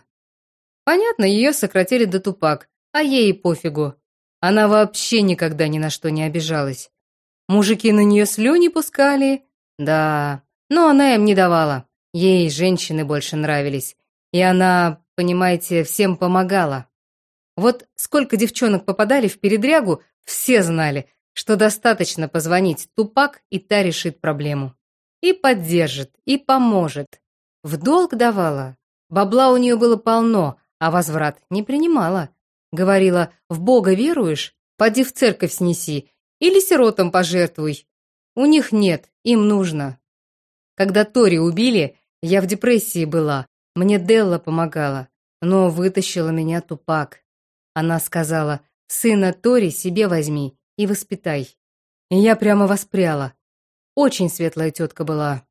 Понятно, ее сократили до Тупак, а ей пофигу. Она вообще никогда ни на что не обижалась. Мужики на нее слюни пускали, да, но она им не давала. Ей женщины больше нравились. И она, понимаете, всем помогала. Вот сколько девчонок попадали в передрягу, все знали, что достаточно позвонить Тупак, и та решит проблему. И поддержит, и поможет. В долг давала. Бабла у нее было полно, а возврат не принимала. Говорила, в Бога веруешь? Поди в церковь снеси. Или сиротам пожертвуй. У них нет, им нужно. Когда Тори убили, я в депрессии была. Мне Делла помогала, но вытащила меня Тупак. Она сказала, сына Тори себе возьми и воспитай. Я прямо воспряла. Очень светлая тетка была.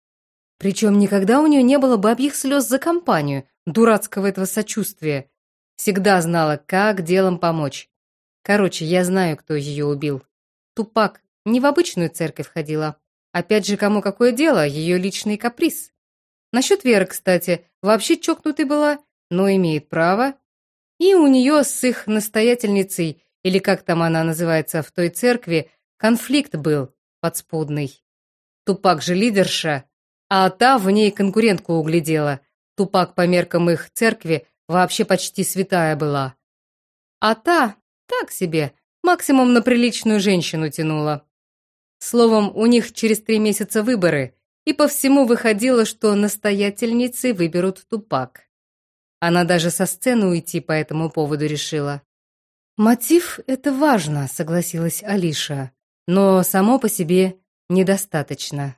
Причем никогда у нее не было бабьих слез за компанию, дурацкого этого сочувствия. Всегда знала, как делом помочь. Короче, я знаю, кто ее убил. Тупак не в обычную церковь ходила. Опять же, кому какое дело, ее личный каприз. Насчет Веры, кстати, вообще чокнутой была, но имеет право. И у нее с их настоятельницей или как там она называется в той церкви, конфликт был подспудный. Тупак же лидерша, а та в ней конкурентку углядела. Тупак по меркам их церкви вообще почти святая была. А та, так себе, максимум на приличную женщину тянула. Словом, у них через три месяца выборы, и по всему выходило, что настоятельницы выберут Тупак. Она даже со сцены уйти по этому поводу решила. «Мотив — это важно», — согласилась Алиша, «но само по себе недостаточно».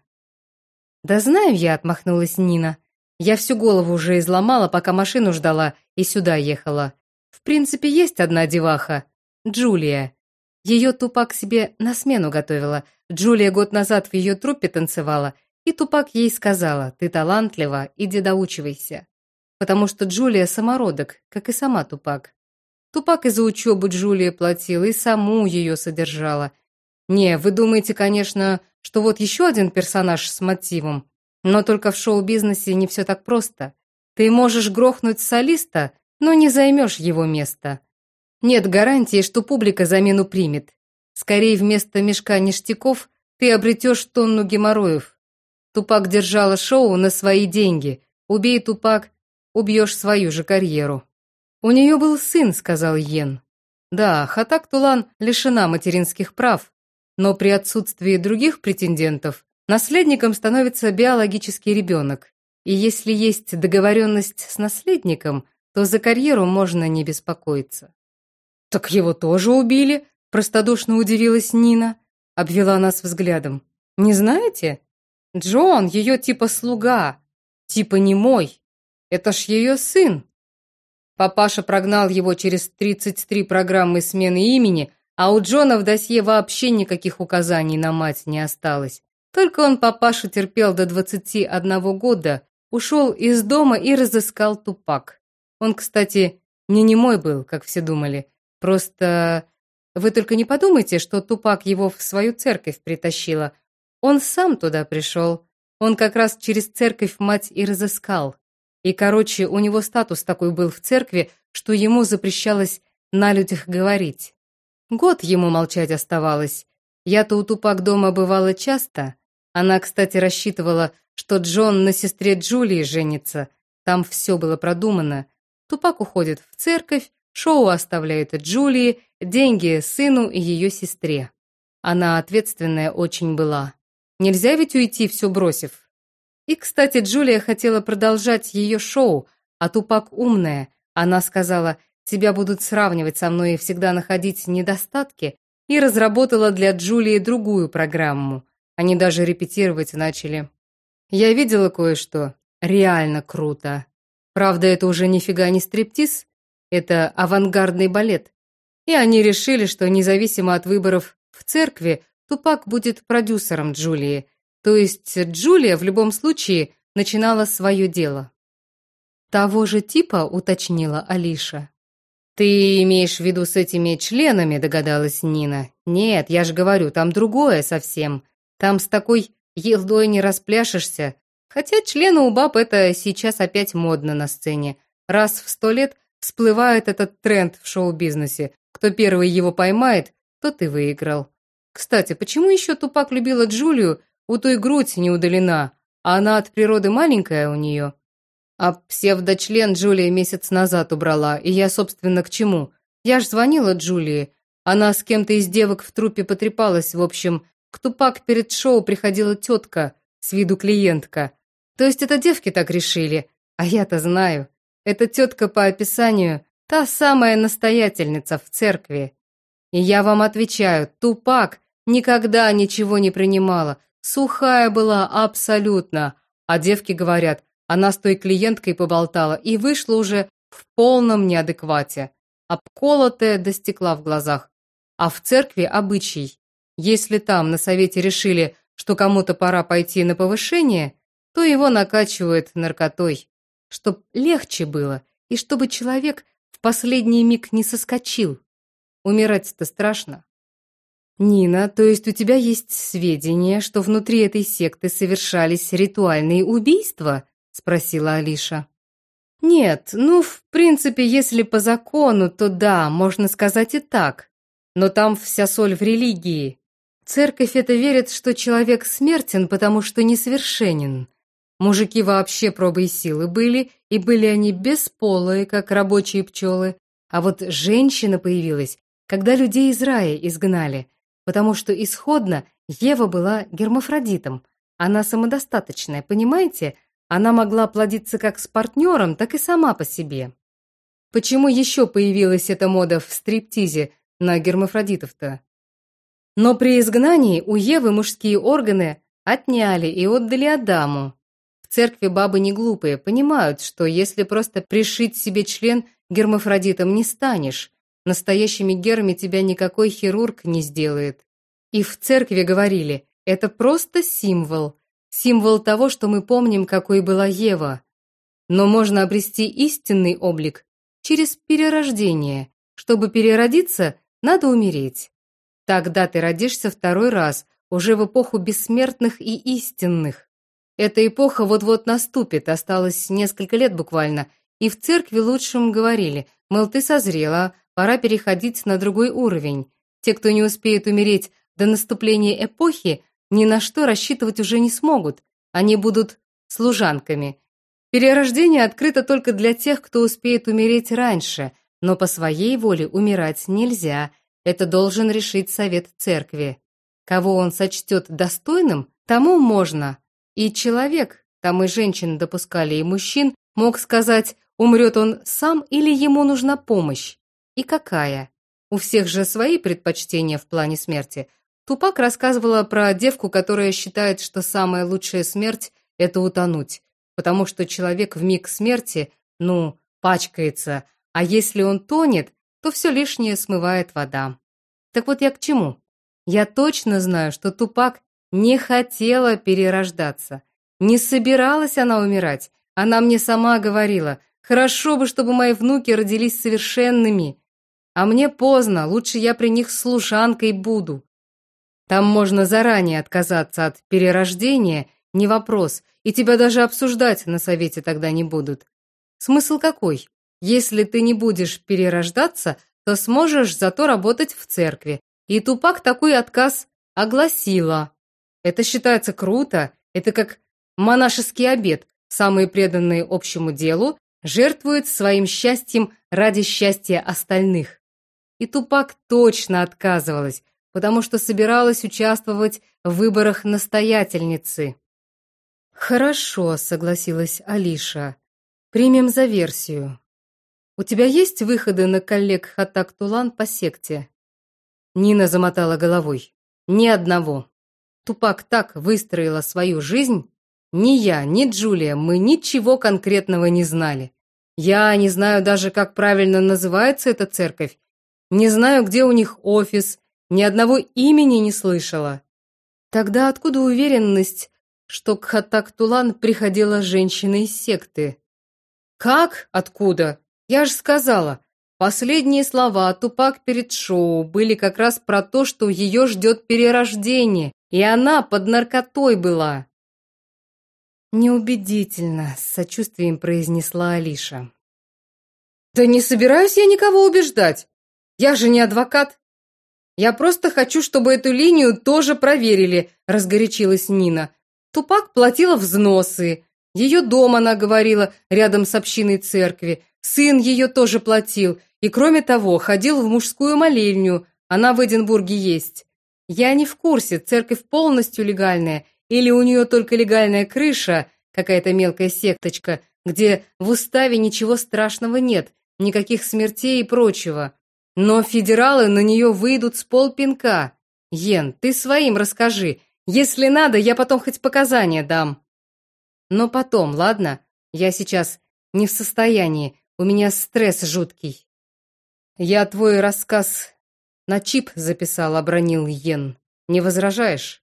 «Да знаю я», — отмахнулась Нина. «Я всю голову уже изломала, пока машину ждала и сюда ехала. В принципе, есть одна деваха — Джулия. Ее Тупак себе на смену готовила. Джулия год назад в ее труппе танцевала, и Тупак ей сказала, ты талантлива, иди доучивайся. Потому что Джулия самородок, как и сама Тупак. Тупак и за учебу Джулия платила, и саму ее содержала. Не, вы думаете, конечно, что вот еще один персонаж с мотивом, но только в шоу-бизнесе не все так просто. Ты можешь грохнуть солиста, но не займешь его место. Нет гарантии, что публика замену примет. Скорее, вместо мешка ништяков ты обретешь тонну геморроев. Тупак держала шоу на свои деньги. Убей Тупак, убьешь свою же карьеру. У нее был сын, сказал Йен. Да, Хатак Тулан лишена материнских прав, но при отсутствии других претендентов наследником становится биологический ребенок. И если есть договоренность с наследником, то за карьеру можно не беспокоиться. «Так его тоже убили?» – простодушно удивилась Нина. Обвела нас взглядом. «Не знаете? Джон, ее типа слуга. Типа не мой. Это ж ее сын. Папаша прогнал его через 33 программы смены имени, а у Джона в досье вообще никаких указаний на мать не осталось. Только он папашу терпел до 21 года, ушел из дома и разыскал тупак. Он, кстати, не немой был, как все думали. Просто вы только не подумайте, что тупак его в свою церковь притащила. Он сам туда пришел. Он как раз через церковь мать и разыскал. И, короче, у него статус такой был в церкви, что ему запрещалось на людях говорить. Год ему молчать оставалось. Я-то у Тупак дома бывала часто. Она, кстати, рассчитывала, что Джон на сестре Джулии женится. Там все было продумано. Тупак уходит в церковь, Шоу оставляет Джулии, деньги сыну и ее сестре. Она ответственная очень была. Нельзя ведь уйти, все бросив. И, кстати, Джулия хотела продолжать ее шоу, а Тупак умная. Она сказала, тебя будут сравнивать со мной и всегда находить недостатки, и разработала для Джулии другую программу. Они даже репетировать начали. Я видела кое-что. Реально круто. Правда, это уже нифига не стриптиз, это авангардный балет. И они решили, что независимо от выборов в церкви, Тупак будет продюсером Джулии, то есть Джулия в любом случае начинала свое дело. Того же типа, уточнила Алиша. Ты имеешь в виду с этими членами, догадалась Нина. Нет, я же говорю, там другое совсем. Там с такой елдой не распляшешься. Хотя члены у баб это сейчас опять модно на сцене. Раз в сто лет всплывает этот тренд в шоу-бизнесе. Кто первый его поймает, тот и выиграл. Кстати, почему еще Тупак любила Джулию у той грудь не удалена, а она от природы маленькая у нее. А псевдочлен Джулия месяц назад убрала, и я, собственно, к чему? Я ж звонила Джулии. Она с кем-то из девок в трупе потрепалась, в общем, к тупак перед шоу приходила тетка, с виду клиентка. То есть это девки так решили, а я-то знаю. Эта тетка по описанию та самая настоятельница в церкви. И я вам отвечаю, тупак никогда ничего не принимала, Сухая была абсолютно. А девки говорят, она с той клиенткой поболтала и вышла уже в полном неадеквате. Обколотая до стекла в глазах. А в церкви обычай. Если там на совете решили, что кому-то пора пойти на повышение, то его накачивают наркотой. Чтоб легче было, и чтобы человек в последний миг не соскочил. Умирать-то страшно. «Нина, то есть у тебя есть сведения, что внутри этой секты совершались ритуальные убийства?» – спросила Алиша. «Нет, ну, в принципе, если по закону, то да, можно сказать и так. Но там вся соль в религии. Церковь это верит, что человек смертен, потому что несовершенен. Мужики вообще пробой силы были, и были они бесполые, как рабочие пчелы. А вот женщина появилась, когда людей из рая изгнали – потому что исходно Ева была гермафродитом. Она самодостаточная, понимаете? Она могла плодиться как с партнером, так и сама по себе. Почему еще появилась эта мода в стриптизе на гермафродитов-то? Но при изгнании у Евы мужские органы отняли и отдали Адаму. В церкви бабы не глупые, понимают, что если просто пришить себе член, гермафродитом не станешь, Настоящими герами тебя никакой хирург не сделает. И в церкви говорили, это просто символ. Символ того, что мы помним, какой была Ева. Но можно обрести истинный облик через перерождение. Чтобы переродиться, надо умереть. Тогда ты родишься второй раз, уже в эпоху бессмертных и истинных. Эта эпоха вот-вот наступит, осталось несколько лет буквально, и в церкви лучшим говорили, мол, ты созрела, пора переходить на другой уровень. Те, кто не успеет умереть до наступления эпохи, ни на что рассчитывать уже не смогут, они будут служанками. Перерождение открыто только для тех, кто успеет умереть раньше, но по своей воле умирать нельзя, это должен решить совет церкви. Кого он сочтет достойным, тому можно. И человек, там и женщин допускали, и мужчин, мог сказать, умрет он сам или ему нужна помощь. И какая? У всех же свои предпочтения в плане смерти. Тупак рассказывала про девку, которая считает, что самая лучшая смерть – это утонуть, потому что человек в миг смерти, ну, пачкается, а если он тонет, то все лишнее смывает вода. Так вот я к чему? Я точно знаю, что Тупак не хотела перерождаться. Не собиралась она умирать. Она мне сама говорила, хорошо бы, чтобы мои внуки родились совершенными. А мне поздно, лучше я при них служанкой буду. Там можно заранее отказаться от перерождения, не вопрос, и тебя даже обсуждать на совете тогда не будут. Смысл какой? Если ты не будешь перерождаться, то сможешь зато работать в церкви. И Тупак такой отказ огласила. Это считается круто, это как монашеский обет. Самые преданные общему делу жертвуют своим счастьем ради счастья остальных. И Тупак точно отказывалась, потому что собиралась участвовать в выборах настоятельницы. «Хорошо», — согласилась Алиша. «Примем за версию. У тебя есть выходы на коллег Хатак Тулан по секте?» Нина замотала головой. «Ни одного. Тупак так выстроила свою жизнь. Ни я, ни Джулия, мы ничего конкретного не знали. Я не знаю даже, как правильно называется эта церковь. Не знаю, где у них офис, ни одного имени не слышала. Тогда откуда уверенность, что к Хатак-Тулан приходила женщина из секты? Как? Откуда? Я же сказала, последние слова Тупак перед шоу были как раз про то, что ее ждет перерождение, и она под наркотой была. «Неубедительно», — с сочувствием произнесла Алиша. «Да не собираюсь я никого убеждать. Я же не адвокат. Я просто хочу, чтобы эту линию тоже проверили», – разгорячилась Нина. Тупак платила взносы. Ее дом, она говорила, рядом с общиной церкви. Сын ее тоже платил. И кроме того, ходил в мужскую молельню. Она в Эдинбурге есть. Я не в курсе, церковь полностью легальная. Или у нее только легальная крыша, какая-то мелкая секточка, где в уставе ничего страшного нет, никаких смертей и прочего. Но федералы на нее выйдут с полпинка. Йен, ты своим расскажи. Если надо, я потом хоть показания дам. Но потом, ладно? Я сейчас не в состоянии, у меня стресс жуткий. Я твой рассказ на чип записал, обронил Йен. Не возражаешь?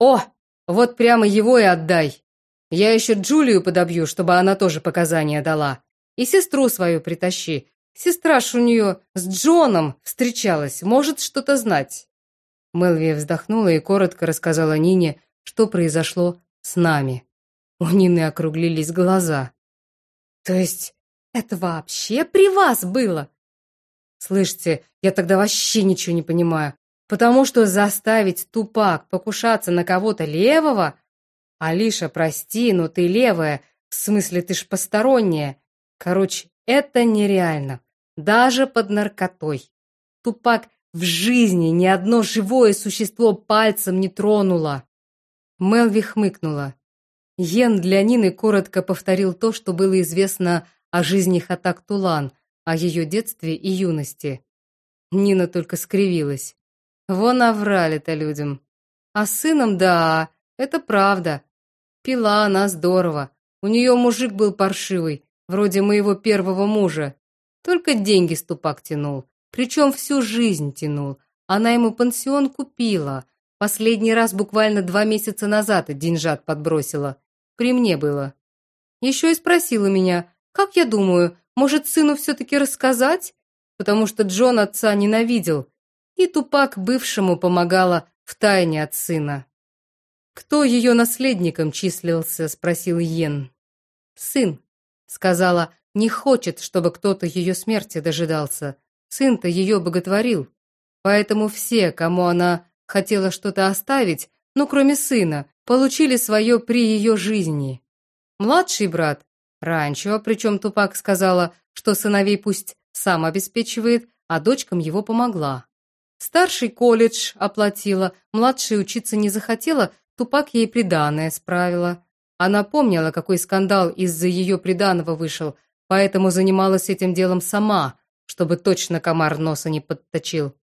О, вот прямо его и отдай. Я еще Джулию подобью, чтобы она тоже показания дала. И сестру свою притащи. Сестра ж у нее с Джоном встречалась, может что-то знать». Мелви вздохнула и коротко рассказала Нине, что произошло с нами. У Нины округлились глаза. «То есть это вообще при вас было?» «Слышите, я тогда вообще ничего не понимаю, потому что заставить тупак покушаться на кого-то левого? Алиша, прости, но ты левая, в смысле ты ж посторонняя. Короче, это нереально даже под наркотой. Тупак в жизни ни одно живое существо пальцем не тронуло. Мелви хмыкнула. Йен для Нины коротко повторил то, что было известно о жизни Хатак Тулан, о ее детстве и юности. Нина только скривилась. Вон оврали-то людям. А сыном, да, это правда. Пила она здорово. У нее мужик был паршивый, вроде моего первого мужа. Только деньги ступак тянул, причем всю жизнь тянул. Она ему пансион купила. Последний раз буквально два месяца назад деньжат подбросила. При мне было. Еще и спросила меня, как я думаю, может сыну все-таки рассказать? Потому что Джон отца ненавидел. И Тупак бывшему помогала втайне от сына. «Кто ее наследником числился?» – спросил Йен. «Сын», – сказала, – «не хочет, чтобы кто-то ее смерти дожидался. Сын-то ее боготворил. Поэтому все, кому она хотела что-то оставить, ну, кроме сына, получили свое при ее жизни. Младший брат раньше, причем Тупак сказала, что сыновей пусть сам обеспечивает, а дочкам его помогла. Старший колледж оплатила, младшая учиться не захотела, Тупак ей приданое справила. Она помнила, какой скандал из-за ее приданого вышел, поэтому занималась этим делом сама, чтобы точно комар носа не подточил.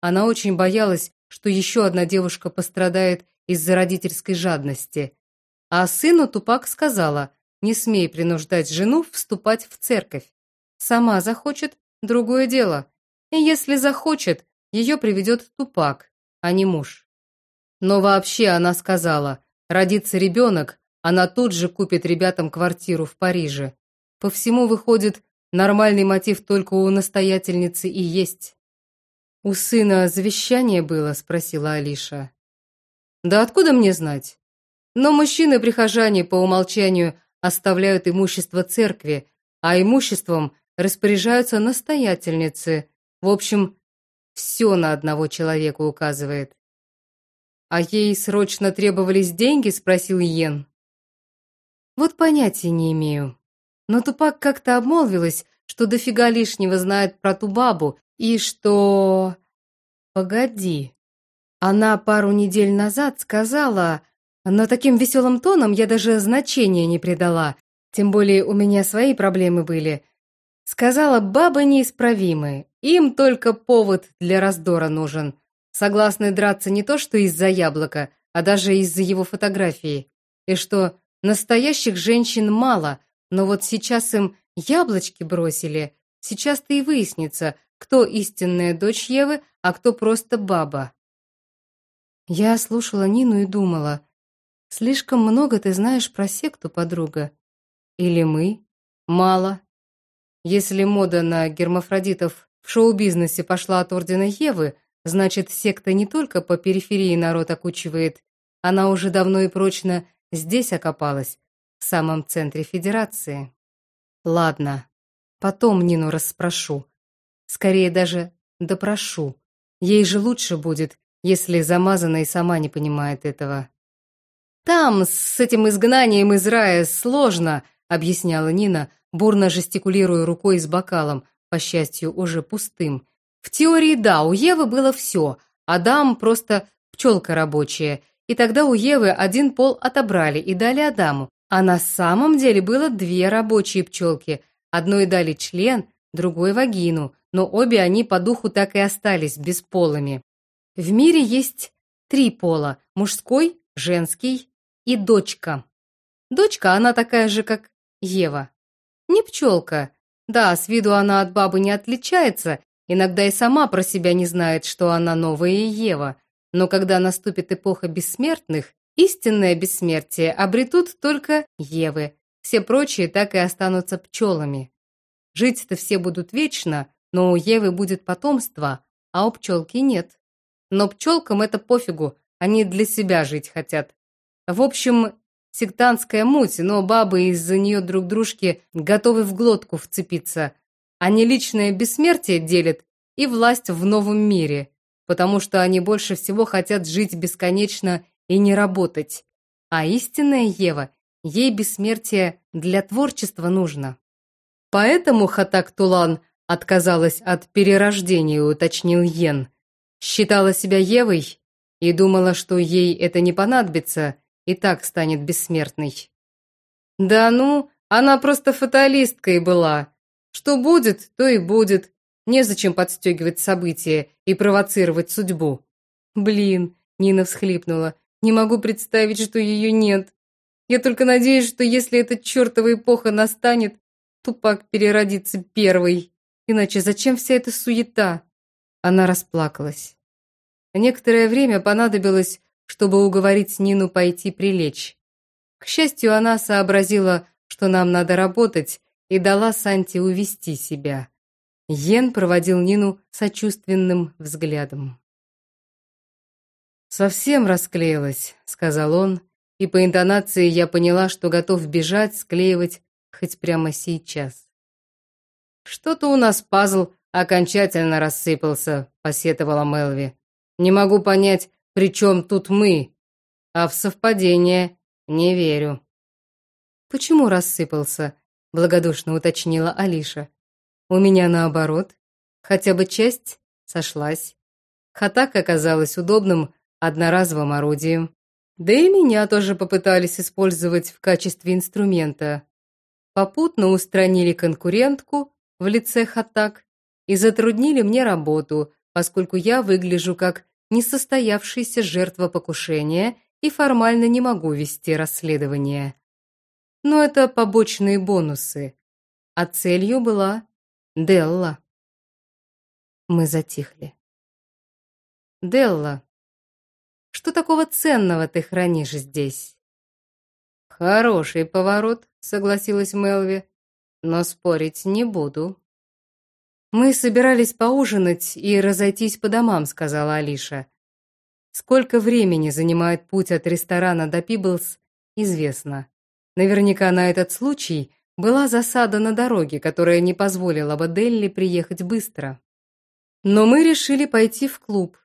Она очень боялась, что еще одна девушка пострадает из-за родительской жадности. А сыну Тупак сказала, не смей принуждать жену вступать в церковь. Сама захочет – другое дело. И если захочет, ее приведет Тупак, а не муж. Но вообще она сказала, родится ребенок, она тут же купит ребятам квартиру в Париже. По всему выходит, нормальный мотив только у настоятельницы и есть. «У сына завещание было?» – спросила Алиша. «Да откуда мне знать? Но мужчины-прихожане по умолчанию оставляют имущество церкви, а имуществом распоряжаются настоятельницы. В общем, все на одного человека указывает». «А ей срочно требовались деньги?» – спросил Йен. «Вот понятия не имею. Но Тупак как-то обмолвилась, что дофига лишнего знает про ту бабу и что... Погоди. Она пару недель назад сказала, но таким веселым тоном я даже значения не придала, тем более у меня свои проблемы были. Сказала, бабы неисправимы, им только повод для раздора нужен. Согласны драться не то что из-за яблока, а даже из-за его фотографии. И что настоящих женщин мало, но вот сейчас им яблочки бросили. Сейчас-то и выяснится, кто истинная дочь Евы, а кто просто баба. Я слушала Нину и думала, слишком много ты знаешь про секту, подруга. Или мы? Мало. Если мода на гермафродитов в шоу-бизнесе пошла от ордена Евы, значит, секта не только по периферии народ окучивает, она уже давно и прочно здесь окопалась, в самом центре федерации. Ладно, потом Нину расспрошу. Скорее даже допрошу. Ей же лучше будет, если замазана и сама не понимает этого. «Там с этим изгнанием из рая сложно», — объясняла Нина, бурно жестикулируя рукой с бокалом, по счастью, уже пустым. «В теории, да, у Евы было все. Адам просто пчелка рабочая. И тогда у Евы один пол отобрали и дали Адаму. А на самом деле было две рабочие пчелки. Одной дали член, другой вагину но обе они по духу так и остались бесполыми. В мире есть три пола – мужской, женский и дочка. Дочка, она такая же, как Ева. Не пчелка. Да, с виду она от бабы не отличается, иногда и сама про себя не знает, что она новая Ева. Но когда наступит эпоха бессмертных, истинное бессмертие обретут только Евы. Все прочие так и останутся пчелами. Жить-то все будут вечно, но у Евы будет потомство, а у пчелки нет. Но пчелкам это пофигу, они для себя жить хотят. В общем, сектантская муть, но бабы из-за нее друг дружке готовы в глотку вцепиться. Они личное бессмертие делят и власть в новом мире, потому что они больше всего хотят жить бесконечно и не работать. А истинная Ева, ей бессмертие для творчества нужно. Поэтому Хатак Тулан – Отказалась от перерождения, уточнил Йен. Считала себя Евой и думала, что ей это не понадобится, и так станет бессмертной. Да ну, она просто фаталисткой была. Что будет, то и будет. Незачем подстегивать события и провоцировать судьбу. Блин, Нина всхлипнула. Не могу представить, что ее нет. Я только надеюсь, что если эта чертова эпоха настанет, Тупак переродится первый. Иначе зачем вся эта суета? Она расплакалась. Некоторое время понадобилось, чтобы уговорить Нину пойти прилечь. К счастью, она сообразила, что нам надо работать, и дала Санте увести себя. Йен проводил Нину сочувственным взглядом. «Совсем расклеилась», — сказал он, и по интонации я поняла, что готов бежать, склеивать хоть прямо сейчас. «Что-то у нас пазл окончательно рассыпался», — посетовала Мелви. «Не могу понять, при чем тут мы, а в совпадение не верю». «Почему рассыпался?» — благодушно уточнила Алиша. «У меня наоборот. Хотя бы часть сошлась. Хатак оказалась удобным одноразовым орудием. Да и меня тоже попытались использовать в качестве инструмента. Попутно устранили конкурентку в лице Хатак и затруднили мне работу, поскольку я выгляжу как несостоявшаяся жертва покушения и формально не могу вести расследование. Но это побочные бонусы, а целью была Делла. Мы затихли. Делла, что такого ценного ты хранишь здесь? Хороший поворот, согласилась Мелви, но спорить не буду. Мы собирались поужинать и разойтись по домам, сказала Алиша. Сколько времени занимает путь от ресторана до Пиблс, известно. Наверняка на этот случай была засада на дороге, которая не позволила бы Делли приехать быстро. Но мы решили пойти в клуб.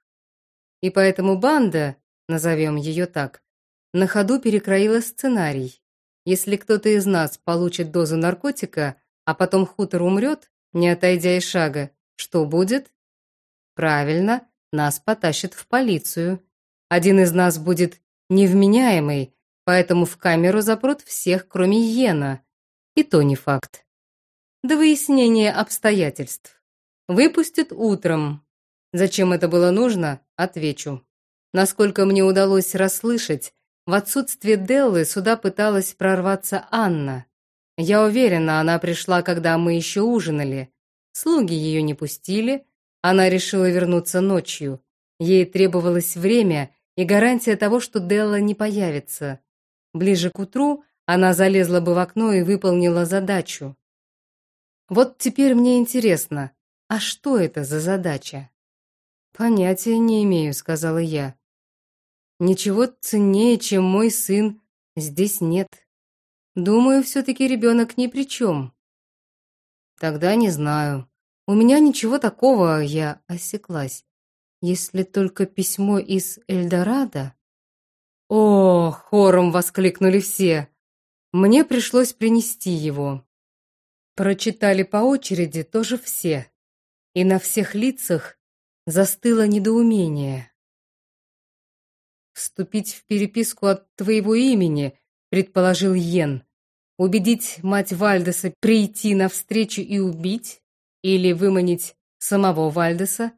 И поэтому банда, назовем ее так, на ходу перекроила сценарий. Если кто-то из нас получит дозу наркотика, а потом хутор умрет, не отойдя и шага, что будет? Правильно, нас потащат в полицию. Один из нас будет невменяемый, поэтому в камеру запрут всех, кроме Йена. И то не факт. До выяснения обстоятельств. Выпустят утром. Зачем это было нужно, отвечу. Насколько мне удалось расслышать, в отсутствие Деллы сюда пыталась прорваться Анна. Я уверена, она пришла, когда мы еще ужинали. Слуги ее не пустили, она решила вернуться ночью. Ей требовалось время и гарантия того, что Делла не появится. Ближе к утру она залезла бы в окно и выполнила задачу. Вот теперь мне интересно, а что это за задача? Понятия не имею, сказала я. Ничего ценнее, чем мой сын, здесь нет. Думаю, все-таки ребенок ни при чем. Тогда не знаю. У меня ничего такого, я осеклась. Если только письмо из Эльдорадо. О, хором воскликнули все. Мне пришлось принести его. Прочитали по очереди тоже все. И на всех лицах застыло недоумение. «Вступить в переписку от твоего имени», — предположил Йен. «Убедить мать Вальдеса прийти навстречу и убить? Или выманить самого Вальдеса?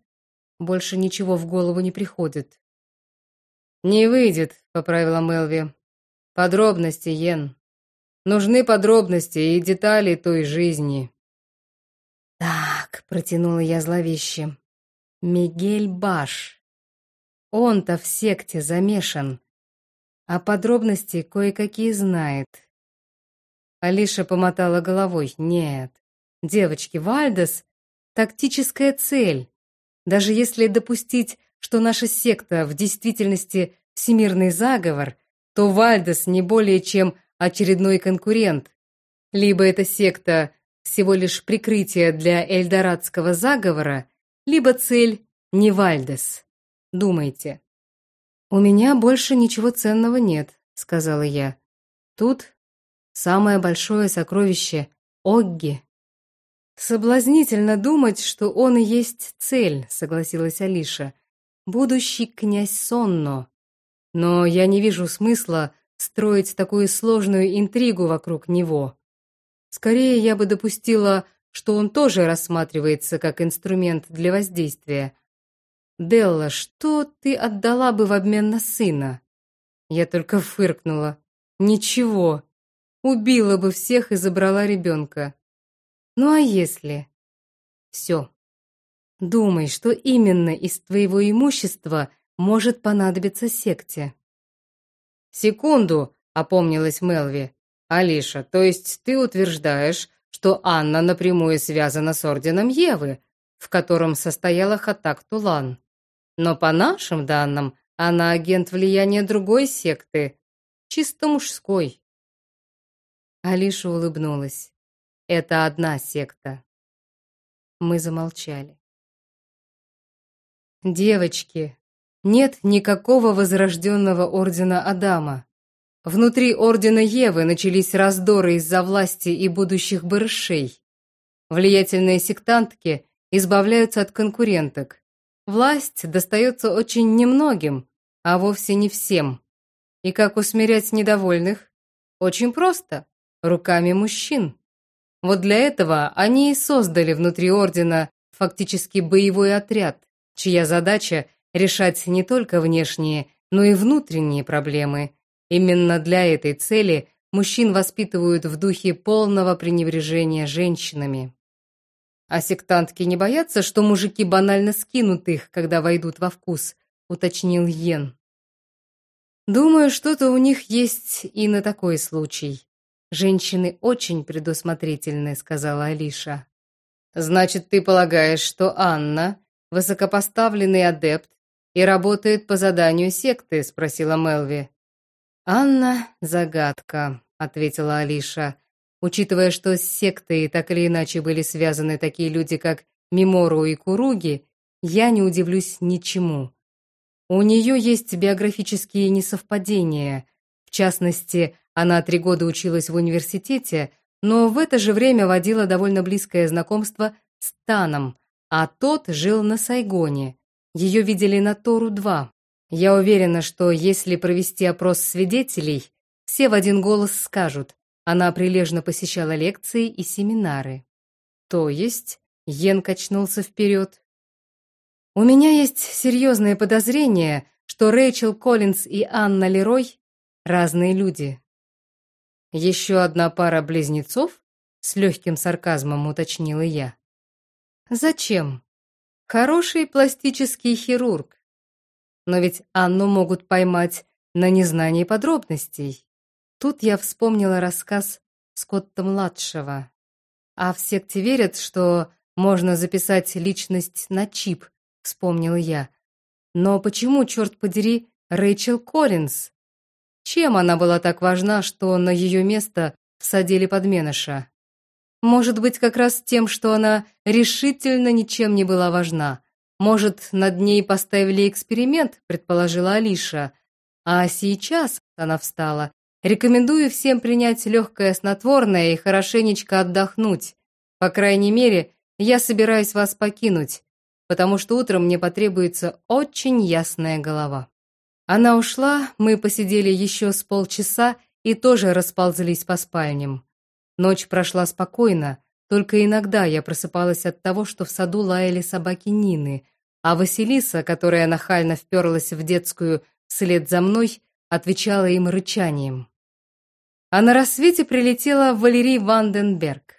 Больше ничего в голову не приходит». «Не выйдет», — поправила Мелви. «Подробности, Йен. Нужны подробности и детали той жизни». «Так», — протянула я зловеще. «Мигель Баш. Он-то в секте замешан, а подробности кое-какие знает». Алиша помотала головой. «Нет, девочки, Вальдес — тактическая цель. Даже если допустить, что наша секта в действительности всемирный заговор, то Вальдес не более чем очередной конкурент. Либо эта секта всего лишь прикрытие для эльдорадского заговора, либо цель не Вальдес. Думайте. «У меня больше ничего ценного нет», — сказала я. «Тут самое большое сокровище — Огги». «Соблазнительно думать, что он и есть цель», — согласилась Алиша. «Будущий князь Сонно. Но я не вижу смысла строить такую сложную интригу вокруг него. Скорее, я бы допустила, что он тоже рассматривается как инструмент для воздействия. «Делла, что ты отдала бы в обмен на сына?» Я только фыркнула. «Ничего. Убила бы всех и забрала ребенка. Ну а если?» «Все. Думай, что именно из твоего имущества может понадобиться секте». «Секунду», — опомнилась Мелви. «Алиша, то есть ты утверждаешь, что Анна напрямую связана с Орденом Евы, в котором состояла Хатак Тулан. Но по нашим данным, Она агент влияния другой секты, чисто мужской. Алиша улыбнулась. Это одна секта. Мы замолчали. Девочки, нет никакого возрожденного ордена Адама. Внутри ордена Евы начались раздоры из-за власти и будущих барышей. Влиятельные сектантки избавляются от конкуренток. Власть достается очень немногим, а вовсе не всем. И как усмирять недовольных? Очень просто. Руками мужчин. Вот для этого они и создали внутри ордена фактически боевой отряд, чья задача решать не только внешние, но и внутренние проблемы. Именно для этой цели мужчин воспитывают в духе полного пренебрежения женщинами. А сектантки не боятся, что мужики банально скинут их, когда войдут во вкус, уточнил Йен. Думаю, что-то у них есть и на такой случай. Женщины очень предусмотрительны, сказала Алиша. Значит, ты полагаешь, что Анна высокопоставленный адепт и работает по заданию секты, спросила Мелви. Анна загадка, ответила Алиша. Учитывая, что с сектой так или иначе были связаны такие люди, как Мимору и Куруги, я не удивлюсь ничему. У нее есть биографические несовпадения. В частности, она три года училась в университете, но в это же время водила довольно близкое знакомство с Таном, а тот жил на Сайгоне. Ее видели на Тору-2. Я уверена, что если провести опрос свидетелей, все в один голос скажут, она прилежно посещала лекции и семинары. То есть, Йен качнулся вперед. У меня есть серьезное подозрение, что Рэйчел Коллинз и Анна Лерой разные люди. Еще одна пара близнецов? С легким сарказмом уточнила я. Зачем? Хороший пластический хирург. Но ведь Анну могут поймать на незнании подробностей. Тут я вспомнила рассказ Скотта-младшего. А в секте верят, что можно записать личность на чип, вспомнила я. Но почему, черт подери, Рэйчел Коллинз? Чем она была так важна, что на ее место всадили подменыша? Может быть, как раз тем, что она решительно ничем не была важна. Может, над ней поставили эксперимент, предположила Алиша. А сейчас она встала Рекомендую всем принять легкое снотворное и хорошенечко отдохнуть. По крайней мере, я собираюсь вас покинуть, потому что утром мне потребуется очень ясная голова. Она ушла, мы посидели еще с полчаса и тоже расползлись по спальням. Ночь прошла спокойно, только иногда я просыпалась от того, что в саду лаяли собаки Нины, а Василиса, которая нахально вперлась в детскую вслед за мной, отвечала им рычанием. А на рассвете прилетела Валерий Ванденберг.